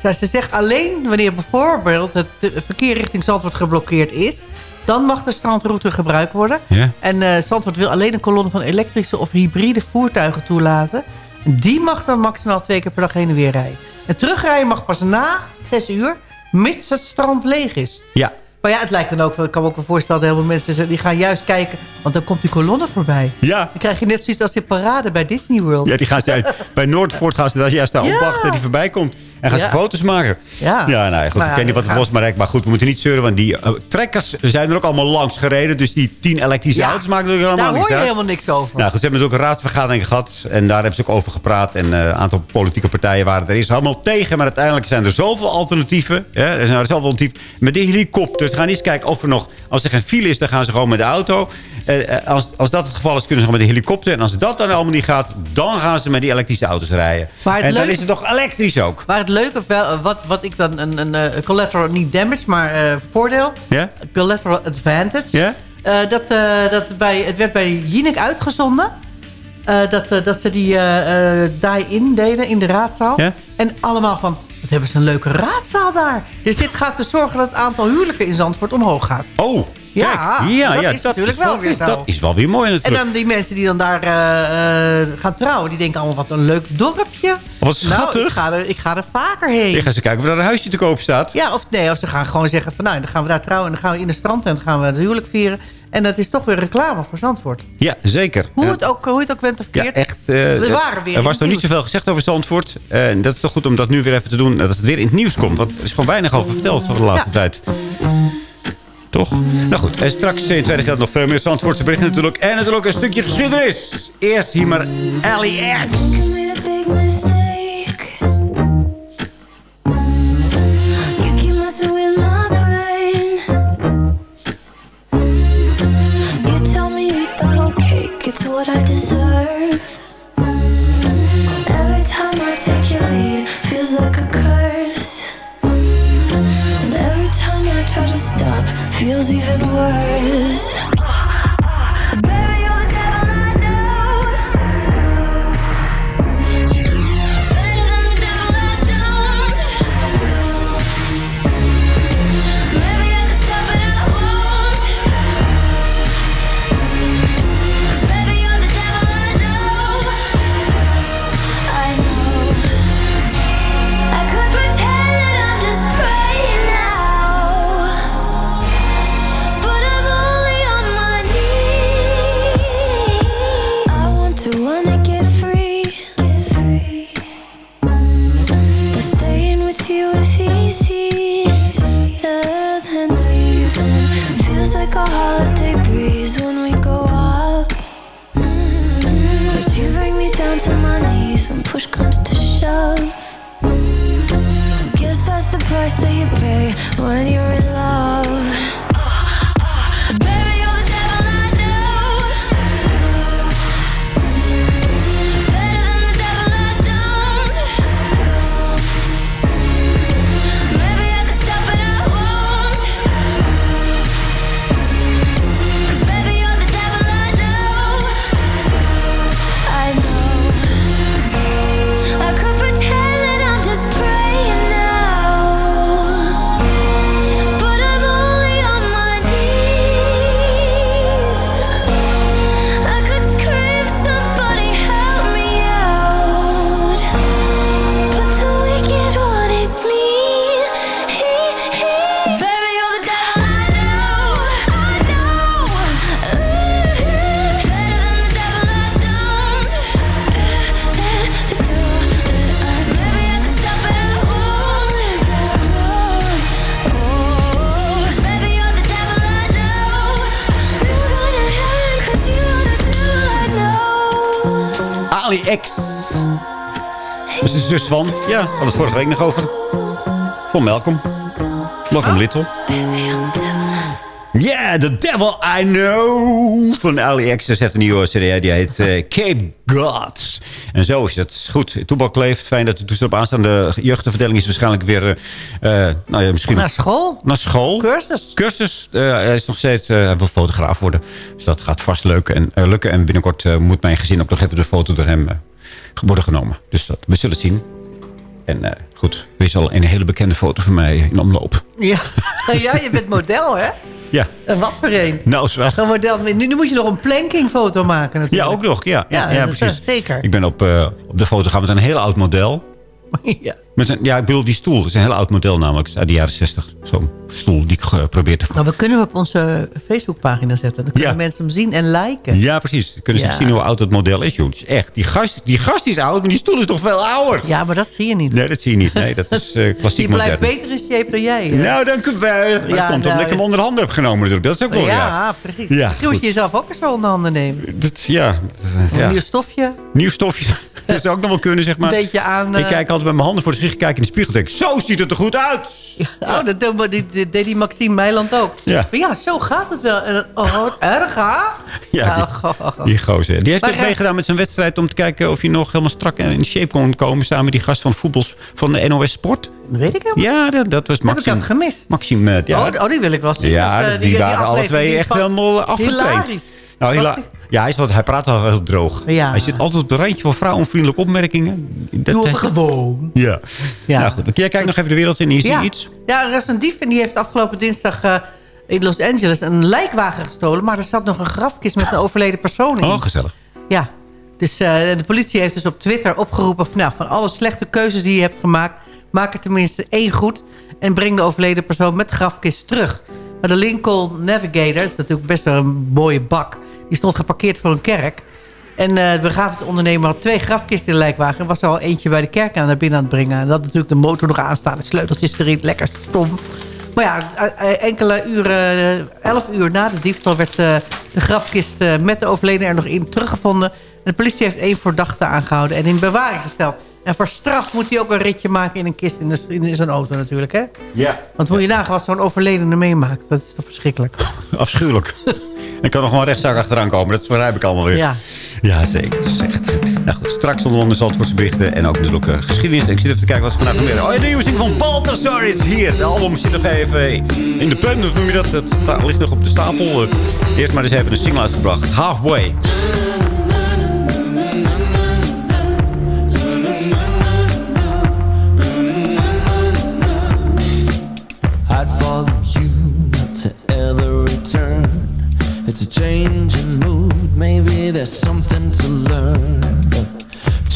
ze zegt alleen wanneer bijvoorbeeld het verkeer richting Zandvoort geblokkeerd is... dan mag de strandroute gebruikt worden. En uh, Zandvoort wil alleen een kolonne van elektrische of hybride voertuigen toelaten. En die mag dan maximaal twee keer per dag heen en weer rijden. En terugrijden mag pas na zes uur, mits het strand leeg is. Ja. Maar ja, het lijkt dan ook, ik kan me ook wel voorstellen... dat heel veel mensen die gaan juist kijken... want dan komt die kolonne voorbij. Ja. Dan krijg je net zoiets als die parade bij Disney World. Ja, die gaan ze, bij Noordvoort gaan ze daar juist daar Ja. opwachten dat die voorbij komt. En gaan ze foto's maken. Ja. Ja, nou, goed, Maar ik weet niet wat het was, maar, maar goed, we moeten niet zeuren. Want die eh, trekkers zijn er ook allemaal langs gereden. Dus die tien elektrische auto's maken natuurlijk helemaal Daar niks hoor je uit. helemaal niks over. Nou goed, ze hebben dus ook een raadsvergadering gehad. En daar hebben ze ook over gepraat. En eh, een aantal politieke partijen waren er is allemaal tegen. Maar uiteindelijk zijn er zoveel alternatieven. Ja, er zijn er zoveel alternatieven. Met de helikopters gaan eens kijken of er nog... Als er geen file is, dan gaan ze gewoon met de auto. Eh, eh, als, als dat het geval is, kunnen ze gewoon met de helikopter. En als dat dan allemaal niet gaat, dan gaan ze met die elektrische auto's rijden. Maar en dan is het toch elektrisch ook. Maar het leuke, wel, wat, wat ik dan een, een, eh, collateral, niet damage, maar eh, voordeel. Ja? Collateral advantage. Ja? Eh, dat, eh, dat bij, het werd bij Jinek uitgezonden. Eh, dat, eh, dat ze die eh, eh, die-in deden in de raadzaal. En allemaal van, wat hebben ze een leuke raadzaal daar. Dus dit gaat ervoor zorgen dat het aantal huwelijken in Zandvoort omhoog gaat. Oh, Ja, kijk. ja, dat ja, is natuurlijk wel weer zo. Dat is wel weer mooi En natuurlijk. dan die mensen die dan daar eh, eh, gaan trouwen, die denken allemaal wat een leuk dorpje. Wat schattig. Nou, ik ga er, ik ga er vaker heen. Je gaat eens kijken of er een huisje te koop staat. Ja, of nee, of ze gaan gewoon zeggen van nou, dan gaan we daar trouwen... en dan gaan we in de strandtent gaan we het huwelijk vieren. En dat is toch weer reclame voor Zandvoort. Ja, zeker. Hoe, Ja. het ook, hoe het ook went of Ja, keert. echt. eh, we waren weer er was nog niet zoveel gezegd over Zandvoort. Eh, En dat is toch goed om dat nu weer even te doen. Dat het weer in het nieuws komt. Want er is gewoon weinig over verteld van de laatste tijd. Toch? Nou goed, en straks in tweede gedeelte nog veel meer Zandvoortse berichten natuurlijk. En natuurlijk een stukje geschiedenis. Eerst hier maar LES. What I deserve. Every time I take your lead, feels like a curse. And every time I try to stop, feels even worse. Price that you pay when you're in love. Zus van, ja, we hadden het vorige week nog over. Van Malcolm. Malcolm Little. Yeah, The Devil I Know. Van Ali X. Dat heeft een nieuwe serie. Die heet eh, Cape Gods. En zo is het. Goed, Toebak leeft. Fijn dat de toestel op aanstaan. De jeugdverdeling is waarschijnlijk weer... eh, eh, nou ja, misschien Naar school. naar school. Cursus. Cursus. eh, hij is nog steeds... eh, hij wil fotograaf worden. Dus dat gaat vast leuk en, lukken. En binnenkort moet mijn gezin ook nog even de foto door hem worden genomen. Dus dat, we zullen het zien. En eh, goed, er is al een hele bekende foto van mij in omloop. Ja. ja, je bent model, hè? Ja. En wat voor een? Nou, is wel... Een model. Nu, nu moet je nog een plankingfoto maken Ja, natuurlijk. ook nog. Ja, ja, Ja, ja, precies. zeker. Ik ben op, eh, op de foto gaan met een heel oud model. ja. Met een, ja, ik bedoel, die stoel. Dat is een heel oud model namelijk. Uit de jaren 60. Zo'n stoel die ik geprobeerd te Nou, we kunnen hem op onze Facebookpagina zetten. Dan kunnen Ja. mensen hem zien en liken. Ja, precies. Dan kunnen ze Ja. zien hoe oud het model is. Joh. Is echt. Die gast, die gast is oud, maar die stoel is toch veel ouder. Ja, maar dat zie je niet. Nee, dat zie je niet. Nee, dat is eh klassiek Die blijft modern. beter in shape dan jij. hè? Nou, dank u wel. Maar dat Ja, komt nou, omdat ik hem onder de handen heb genomen natuurlijk. Dat is ook wel, ja, ja. precies. Ja, moet je jezelf ook eens zo onder handen nemen. Dat, ja. Een ja. nieuw stofje. Nieuw stofje. Dat zou ook nog wel kunnen, zeg maar. Een beetje aan... Ik eh, kijk altijd met mijn handen voor de gezicht, kijk in de spiegel en denk, zo ziet het er goed uit. Oh, dat deed, die, die, deed die Maxime Meiland ook. Ja. Maar ja, zo gaat het wel. En, oh, wat erg, hè? Ja, die, Oh, die gozer. Die heeft ook meegedaan met zijn wedstrijd om te kijken of hij nog helemaal strak in shape kon komen. Samen met die gast van voetbals van de NOS Sport. Dat weet ik helemaal Ja, dat, dat was Heb ik Maxime. dat gemist? Maxime, eh, ja. oh, oh, die wil ik wel zien. ja, eh, die, waren alle twee die echt helemaal eh, afgetraind. Nou, die? Ja, hij, is wat, hij praat al heel droog. Ja. Hij zit altijd op de randje van vrouwenvriendelijke opmerkingen. Dat, Doe het gewoon. Ja. Ja. Nou goed, jij kijkt nog even de wereld in. Is Ja. die iets? ja, er is een dief en die heeft afgelopen dinsdag eh, in Los Angeles een lijkwagen gestolen. Maar er zat nog een grafkist met een overleden persoon in. Oh, gezellig. Ja, dus eh, de politie heeft dus op Twitter opgeroepen... Van, nou, van alle slechte keuzes die je hebt gemaakt... maak er tenminste één goed... en breng de overleden persoon met de grafkist terug. Maar de Lincoln Navigator, dat is natuurlijk best wel een mooie bak... die stond geparkeerd voor een kerk. En eh de begrafenisondernemer had twee grafkisten in de lijkwagen... en was er al eentje bij de kerk aan naar binnen aan het brengen. En dat natuurlijk de motor nog aanstaan, de sleuteltjes erin, lekker stom... Maar ja, eh, eh, enkele uren, elf uur na de diefstal... werd de grafkist met de overleden er nog in teruggevonden. De politie heeft één verdachte aangehouden en in bewaring gesteld. En voor straf moet hij ook een ritje maken in een kist in, de, in zijn auto natuurlijk, hè? Ja. Want moet je nagaan wat zo'n overledene meemaakt. Dat is toch verschrikkelijk. Afschuwelijk. Ik kan nog wel een rechtszaak achteraan komen. Dat begrijp ik allemaal weer. Ja. Ja, zeker. Dat is echt... Nou goed, straks onder andere Zandvoortse berichten. En ook natuurlijk uh, geschiedenis. Ik zit even te kijken wat we vandaag nog meer... Oh, de nieuwe zing van Balthasar is hier. Het album zit nog even in de pen. Of noem je dat? Het ligt nog op de stapel. Uh, eerst maar eens even een single uitgebracht. Halfway. Change in mood, maybe there's something to learn. But,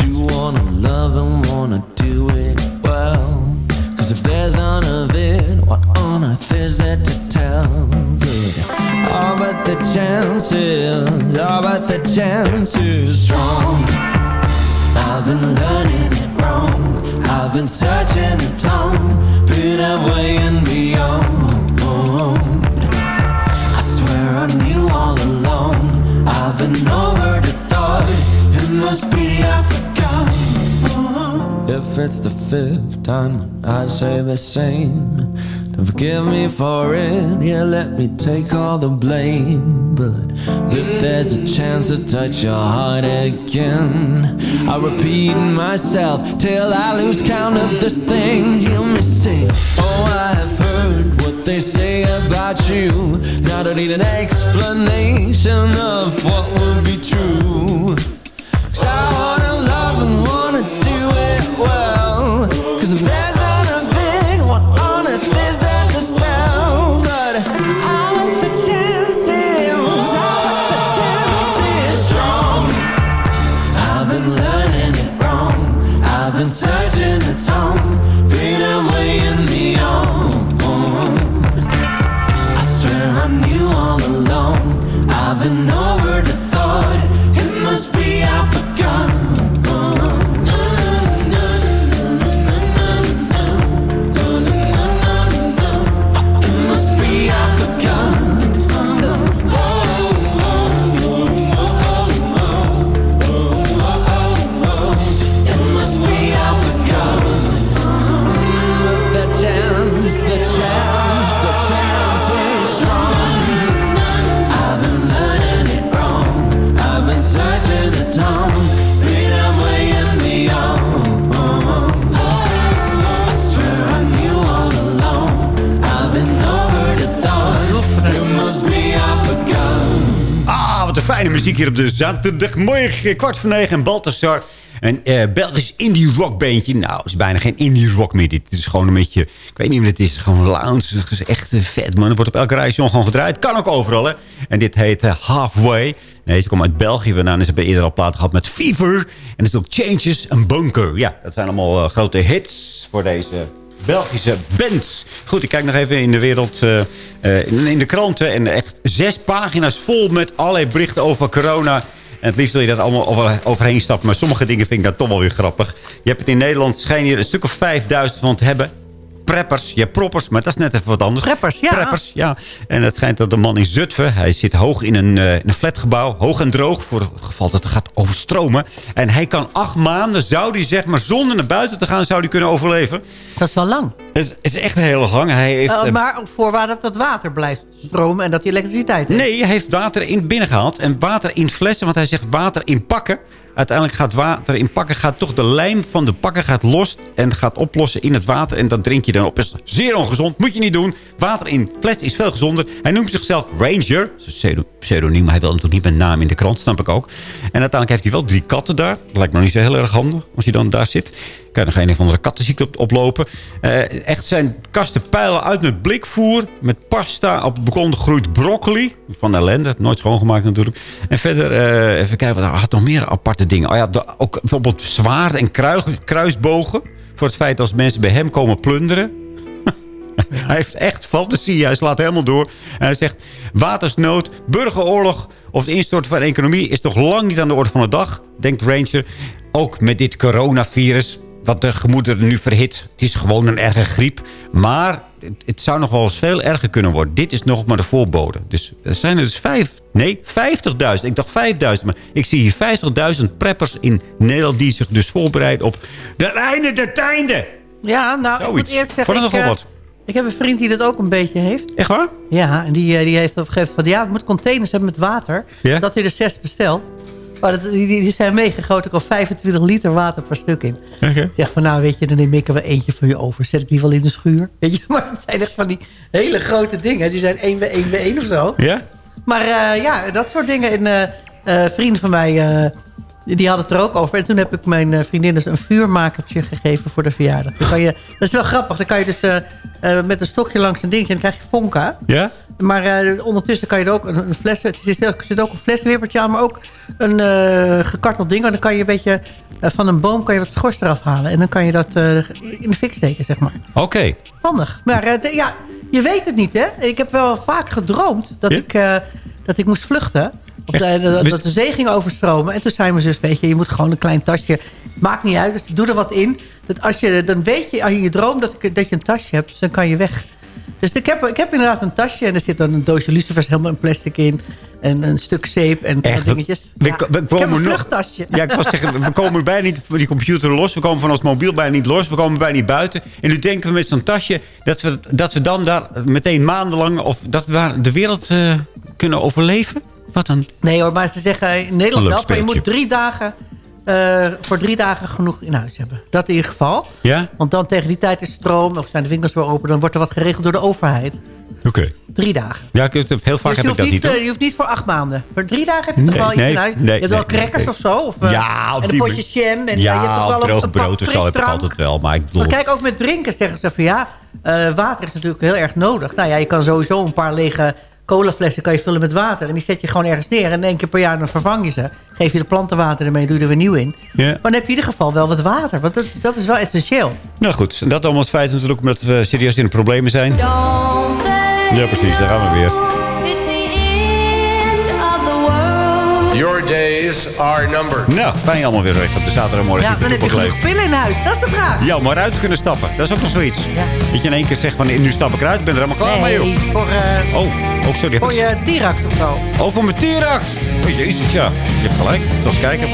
you wanna love and wanna do it well. Cause if there's none of it, what on earth is there to tell? Yeah. Oh, but the chances, oh, but the chances strong. I've been learning it wrong. I've been searching the tone, been halfway and beyond. I've been over the thought. It must be I forgot. Oh. If it's the fifth time, I say the same. Forgive me for it, yeah, let me take all the blame. But if there's a chance to touch your heart again, I'll repeat myself till I lose count of this thing. Hear me sing. Oh, I've heard what they say about you. Now I don't need an explanation of what would be true. Hier op de zaterdagmorgen. Kwart voor negen en Baltasar. Een eh, Belgisch indie rock bandje. Nou, het is bijna geen indie rock meer. Dit is gewoon een beetje... Ik weet niet wat het is. Gewoon lounge. Het is echt eh, vet, man. Het wordt op elke rijstation gewoon gedraaid. Kan ook overal, hè. En dit heet eh, Halfway. Nee, ze komen uit België vandaan. Ze hebben eerder al platen gehad met Fever. En ook Changes en Bunker. Ja, dat zijn allemaal eh, grote hits voor deze Belgische bands. Goed, ik kijk nog even in de wereld, eh, eh, in, in de kranten. En echt zes pagina's vol met allerlei berichten over corona. En het liefst wil je dat allemaal over, overheen stappen. Maar sommige dingen vind ik dan toch wel weer grappig. Je hebt het in Nederland, schijn je er een stuk of 5000 van te hebben. Preppers, ja, proppers, maar dat is net even wat anders. Preppers, ja. Preppers, ja. En het schijnt dat de man in Zutphen, hij zit hoog in een, eh, in een flatgebouw, hoog en droog, voor het geval dat het gaat overstromen. En hij kan acht maanden, zou hij zeg maar, zonder naar buiten te gaan, zou hij kunnen overleven. Dat is wel lang. Het is, echt heel lang. Hij heeft, Eh, eh, maar op voorwaarde dat het water blijft stromen en dat hij elektriciteit heeft. Nee, hij heeft water in binnen gehaald. En water in flessen, want hij zegt water in pakken. Uiteindelijk gaat water in pakken, gaat toch de lijm van de pakken gaat los. En gaat oplossen in het water. En dat drink je dan op. Dat is zeer ongezond, moet je niet doen. Water in fles is veel gezonder. Hij noemt zichzelf Ranger. Pseudoniem, maar hij wil natuurlijk niet met naam in de krant, snap ik ook. En uiteindelijk heeft hij wel drie katten daar. Dat lijkt me niet zo heel erg handig, als hij dan daar zit. Kan nog een of andere kattenziekte op, oplopen. Eh, echt zijn kasten pijlen uit met blikvoer. Met pasta. Op het balkon groeit broccoli. Van ellende. Nooit schoongemaakt natuurlijk. En verder, eh, even kijken. Hij had nog meer aparte dingen. Oh ja, ook bijvoorbeeld zwaard en kruis, kruisbogen. Voor het feit als mensen bij hem komen plunderen. Hij heeft echt fantasie. Hij slaat helemaal door. En hij zegt, watersnood, burgeroorlog of het instorten van de economie... is toch lang niet aan de orde van de dag, denkt Ranger. Ook met dit coronavirus, wat de gemoederen nu verhit. Het is gewoon een erge griep. Maar het, zou nog wel eens veel erger kunnen worden. Dit is nog maar de voorbode. Dus er zijn er dus vijf... Nee, 50.000. Ik dacht 5.000. Maar ik zie hier 50.000 preppers in Nederland... die zich dus voorbereiden op de einde der tijden. Ja, nou, ik moet Zoiets. eerlijk zeggen... Vond ik, nogal eh, wat. Ik heb een vriend die dat ook een beetje heeft. Echt waar? Ja, en die, eh, die heeft op een gegeven moment van... Ja, we moeten containers hebben met water. Ja? Dat hij er zes bestelt. Maar dat, die, die zijn meegegoten. al 25 liter water per stuk in. Zeg van, nou weet je, dan neem ik er wel eentje voor je over. Zet ik die wel in de schuur. Weet je, maar het zijn echt van die hele grote dingen. Die zijn 1 bij 1 bij 1 of zo. Ja? Maar eh, ja, dat soort dingen. En eh, eh, vrienden van mij, die hadden het er ook over. En toen heb ik mijn eh, vriendin dus een vuurmakertje gegeven voor de verjaardag. Dan kan je, dat is wel grappig. Dan kan je dus eh, eh, met een stokje langs een dingetje en dan krijg je vonka. Ja? Maar ondertussen kan je er ook een, een fles... Er zit, ook een fleswippertje aan, maar ook een gekarteld ding. En dan kan je een beetje van een boom kan je wat schors eraf halen. En dan kan je dat in de fik steken, zeg maar. Oké. Handig. Maar de- ja, je weet het niet, hè? Ik heb wel vaak gedroomd dat, ik, dat ik moest vluchten. Of Echt? de- de- Wist- dat de zee ging overstromen. En toen zei mijn zus, weet je, je moet gewoon een klein tasje... Maakt niet uit, dus doe er wat in. Dat als je, dan weet je, als je je droomt dat, dat je een tasje hebt, dus dan kan je weg. Dus ik heb, ik heb inderdaad een tasje en er zit dan een doosje lucifers helemaal in plastic in. En een stuk zeep en Echt? dingetjes. We, Ja, we komen een nog- vluchttasje. Ja, ik was zeggen, we komen bijna niet van die computer los. We komen van ons mobiel bijna niet los. We komen bijna niet buiten. En nu denken we met zo'n tasje dat we, dat we dan daar meteen maandenlang... of dat we daar de wereld eh, kunnen overleven. Wat dan? Nee hoor, maar ze zeggen in Nederland Een wel... maar je moet drie dagen, eh, voor drie dagen genoeg in huis hebben. Dat in ieder geval. Ja? Want dan tegen die tijd is stroom of zijn de winkels weer open... dan wordt er wat geregeld door de overheid. Oké. Drie dagen. Ja, heel vaak Dus heb je ik dat niet, hoor. eh, je hoeft niet voor acht maanden. Voor drie dagen heb je toch Nee, wel iets nee, in huis. nee, je hebt wel crackers nee. of zo. Of, eh, Ja, op en een potje jam. En je hebt ja, toch op wel een, een brood of zo heb ik altijd wel. Maar ik bedoel... Maar kijk, ook met drinken zeggen ze van ja, water is natuurlijk heel erg nodig. Nou ja, je kan sowieso een paar lege colaflessen kan je vullen met water. En die zet je gewoon ergens neer. En één keer per jaar dan vervang je ze. Geef je de plantenwater ermee, doe je er weer nieuw in. Ja. Maar dan heb je in ieder geval wel wat water. Want dat, dat is wel essentieel. Nou goed, en dat allemaal het feit natuurlijk omdat we serieus in de problemen zijn. Ja, precies, daar gaan we weer. Your days are numbered. Nou, fijn allemaal weer weg op de zaterdagmorgen. Ja, Ik dan heb je ook genoeg pillen in huis. Dat is de vraag. Ja, om eruit te kunnen stappen. Dat is ook nog zoiets. Dat je in één keer zegt van nu stap ik eruit. Ik ben er helemaal klaar mee, Nee, voor, eh, Oh, oh sorry. voor je Dirax of zo. Oh, voor mijn T-Rex. Oh, jezus, ja. Je hebt gelijk. Zal eens kijken.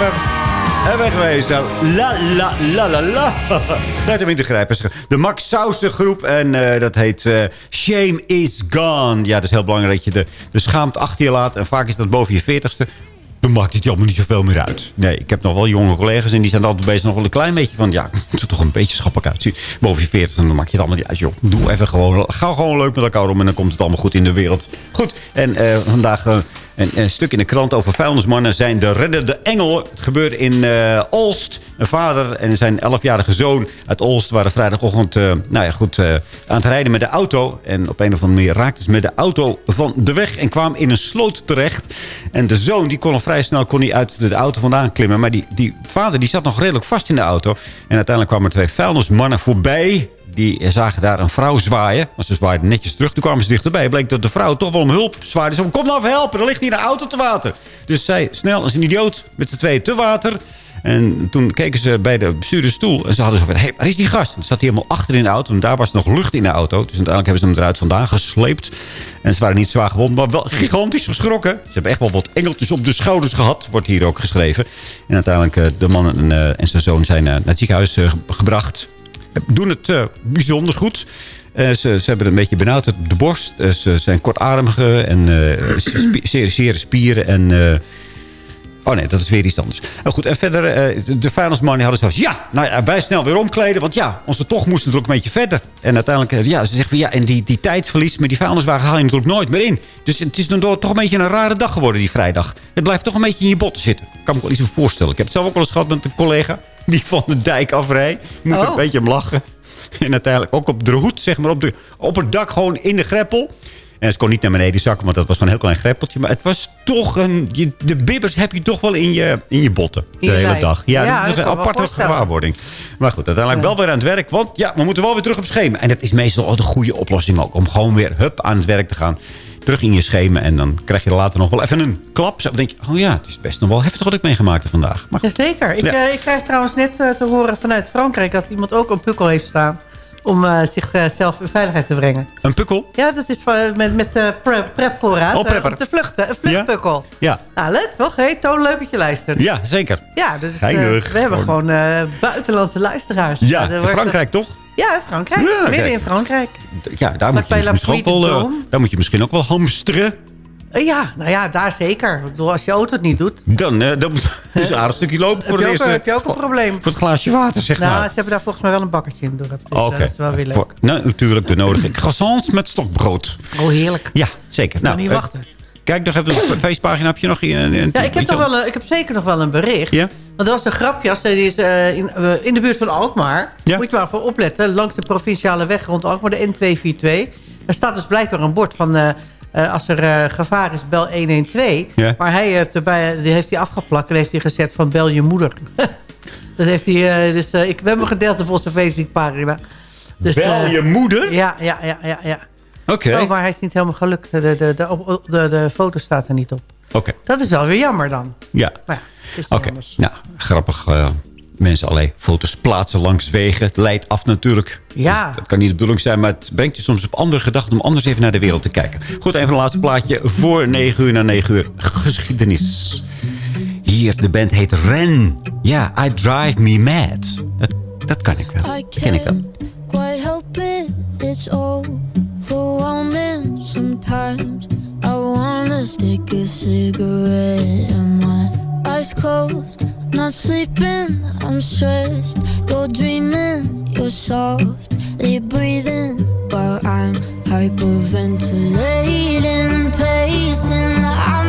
Instappen en wegwezen. La, la, la, la, la. Net om in te grijpen. De Max Sausen groep. En uh, dat heet uh, Shame is Gone. Ja, dat is heel belangrijk dat je de, de schaamte achter je laat. En vaak is dat boven je veertigste dan maakt het allemaal niet zoveel meer uit. Nee, ik heb nog wel jonge collega's en die zijn altijd bezig nog wel een klein beetje van... ja, het er toch een beetje schappelijk uitzien. Boven je 40 dan maak je het allemaal niet uit. Joh, doe even gewoon, ga gewoon leuk met elkaar om en dan komt het allemaal goed in de wereld. Goed, en uh, vandaag... Een, een, stuk in de krant over vuilnismannen zijn de reddende engel. Het gebeurde in uh, Olst. Een vader en zijn 11-jarige zoon uit Olst waren vrijdagochtend uh, nou ja, goed, uh, aan het rijden met de auto. En op een of andere manier raakten ze met de auto van de weg en kwamen in een sloot terecht. En de zoon die kon al vrij snel kon hij uit de auto vandaan klimmen. Maar die, die vader die zat nog redelijk vast in de auto. En uiteindelijk kwamen er twee vuilnismannen voorbij die zagen daar een vrouw zwaaien. Maar ze zwaaiden netjes terug. Toen kwamen ze dichterbij. Bleek dat de vrouw toch wel om hulp zwaaide. Ze kom nou helpen, er ligt hier een auto te water. Dus zij snel als een idioot met z'n tweeën te water. En toen keken ze bij de bestuurdersstoel. En ze hadden zo van, hé, hey, waar is die gast? En zat hij helemaal achter in de auto. En daar was nog lucht in de auto. Dus uiteindelijk hebben ze hem eruit vandaan gesleept. En ze waren niet zwaar gewond, maar wel gigantisch geschrokken. Ze hebben echt wel wat engeltjes op de schouders gehad. Wordt hier ook geschreven. En uiteindelijk de man en, uh, en zijn zoon zijn uh, naar het ziekenhuis gebracht doen het uh, bijzonder goed. Uh, ze, ze hebben een beetje benauwd op de borst. Uh, ze zijn kortademige en zeer, zeer spieren. En, oh nee, dat is weer iets anders. Oh, goed, en verder, de vuilnisman hadden zoals... Ja, nou ja, wij snel weer omkleden. Want ja, onze tocht moest natuurlijk een beetje verder. En uiteindelijk, ja, ze zeggen van... Ja, en die, die tijdverlies met die vuilniswagen haal je natuurlijk nooit meer in. Dus het is dan toch een beetje een rare dag geworden, die vrijdag. Het blijft toch een beetje in je botten zitten. Kan me wel iets voorstellen. Ik heb het zelf ook wel eens gehad met een collega die van de dijk afrijdt. Moet oh. een beetje om lachen. En uiteindelijk ook op de hoed, zeg maar, op, de, op het dak gewoon in de greppel. En ze kon niet naar beneden zakken, want dat was gewoon een heel klein greppeltje. Maar het was toch een... Je, de bibbers heb je toch wel in je, in je botten. De hele lijf. dag. Ja, ja, dat is een aparte gewaarwording. Maar goed, uiteindelijk ja. wel weer aan het werk. Want ja, we moeten wel weer terug op schema. En dat is meestal de goede oplossing ook. Om gewoon weer hup aan het werk te gaan terug in je schema. En dan krijg je later nog wel even een klap. Zo denk je, oh ja, het is best nog wel heftig wat ik meegemaakt heb vandaag. Maar Zeker. Ik, ja. uh, ik krijg trouwens net uh, te horen vanuit Frankrijk... dat iemand ook een pukkel heeft staan om uh, zichzelf in veiligheid te brengen. Een pukkel? Ja, dat is van, met, met prep, prepvoorraad. Oh. Uh, te vluchten. Een vluchtpukkel. Ja. ja. Nou, leuk toch? Hey, Toon, leuk dat je luistert. Ja, zeker. Ja, dus, we hebben gewoon buitenlandse luisteraars. Ja, in Frankrijk toch? Ja, Frankrijk. Ja, Midden in Frankrijk. Ja, daar moet, je misschien ook wel, daar moet je misschien ook wel hamsteren. Ja, nou ja, daar zeker. Als je auto het niet doet. Dan, uh, dan is een aardig stukje lopen voor de eerste... heb je ook een probleem. Voor het glaasje water, zeg nou, maar. Nou, ze hebben daar volgens mij wel een bakkertje in door. Dus. Okay. dat is wel weer leuk. Nou, natuurlijk de nodige croissants met stokbrood. Oh, heerlijk. Ja, zeker. Nou, niet wachten. Kijk nog even op de feestpagina. Heb je nog... Een, een, ja, ik heb, nog wel een, ik heb zeker nog wel een bericht. Ja? Want er was een grapjas, die is uh, in, uh, in de buurt van Alkmaar. Ja? Moet je maar voor opletten. Langs de provinciale weg rond Alkmaar, de N242. Daar staat dus blijkbaar een bord van... Uh, uh, als er gevaar is, bel 112. Ja. Maar hij heeft, erbij, die heeft hij afgeplakt en heeft hij gezet van bel je moeder. dat heeft hij, dus, ik, we hebben hem gedeeld op onze Facebookpagina. Dus, bel je moeder? Ja, ja, ja, ja. ja. Oké. Okay. Oh, maar hij is niet helemaal gelukt. De, de, de, de, de, de foto staat er niet op. Oké. Okay. Dat is wel weer jammer dan. Ja. Maar ja, Oké. Okay. Nou, grappig mensen alleen foto's plaatsen langs wegen. Het leidt af natuurlijk. Ja. Dus dat kan niet de bedoeling zijn, maar het brengt je soms op andere gedachten... om anders even naar de wereld te kijken. Goed, even een laatste plaatje voor 9 uur na 9 uur. Geschiedenis. Hier, de band heet Ren. Ja, I Drive Me Mad. Dat, dat kan ik wel. Dat ken ik wel. Quite help it, it's overwhelming sometimes. I wanna stick a cigarette in my eyes closed, not sleeping, I'm stressed. You're dreaming, you're softly breathing while I'm hyperventilating, pacing. I'm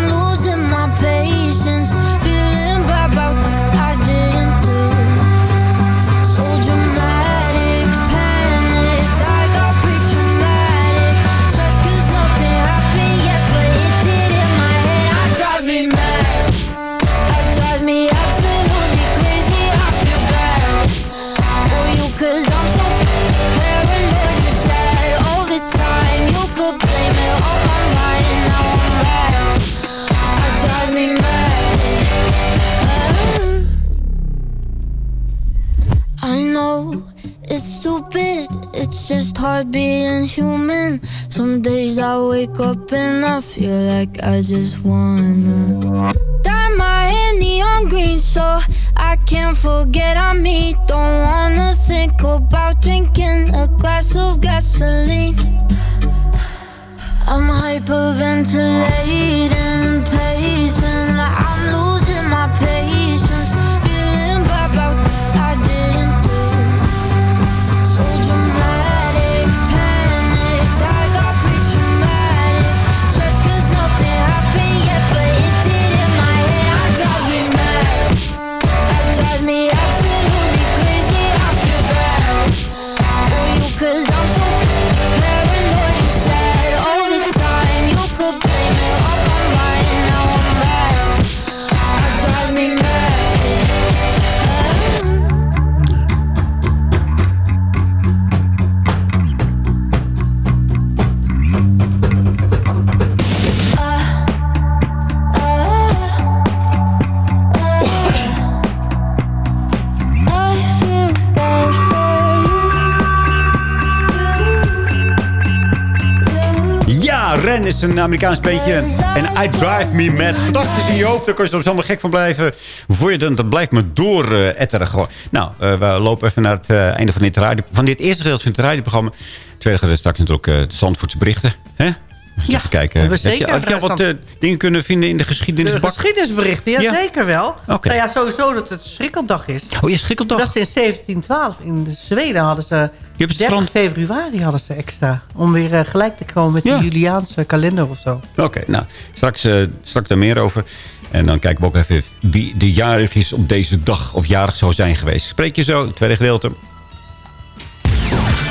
Just hard being human. Some days I wake up and I feel like I just wanna die my hair neon green, so I can't forget I'm me. Don't wanna think about drinking a glass of gasoline. I'm hyperventilating, is een Amerikaans beetje. En I drive me met gedachten in je hoofd. Daar kan je soms helemaal gek van blijven. Voor je dan, dat blijft me door eh, etteren gewoon. Nou, eh, we lopen even naar het eh, einde van dit, radio, van dit eerste gedeelte van het radioprogramma. Tweede gedeelte straks natuurlijk de Zandvoortse berichten. Hè? Ja, even kijken. hebben we Heb je, zeker, heb je al wat eh, dingen kunnen vinden in de De geschiedenisbak? geschiedenisberichten, ja, Ja. zeker wel. Nou ja, sowieso dat het schrikkeldag is. Oh, je schrikkeldag? Dat is in 1712. In Zweden hadden ze... Je hebt het 30 Frans- februari hadden ze extra. Om weer eh, gelijk te komen met Ja. de Juliaanse kalender of zo. Oké, nou, straks, eh, straks daar meer over. En dan kijken we ook even wie de jarig is op deze dag. Of jarig zou zijn geweest. Spreek je zo, tweede gedeelte.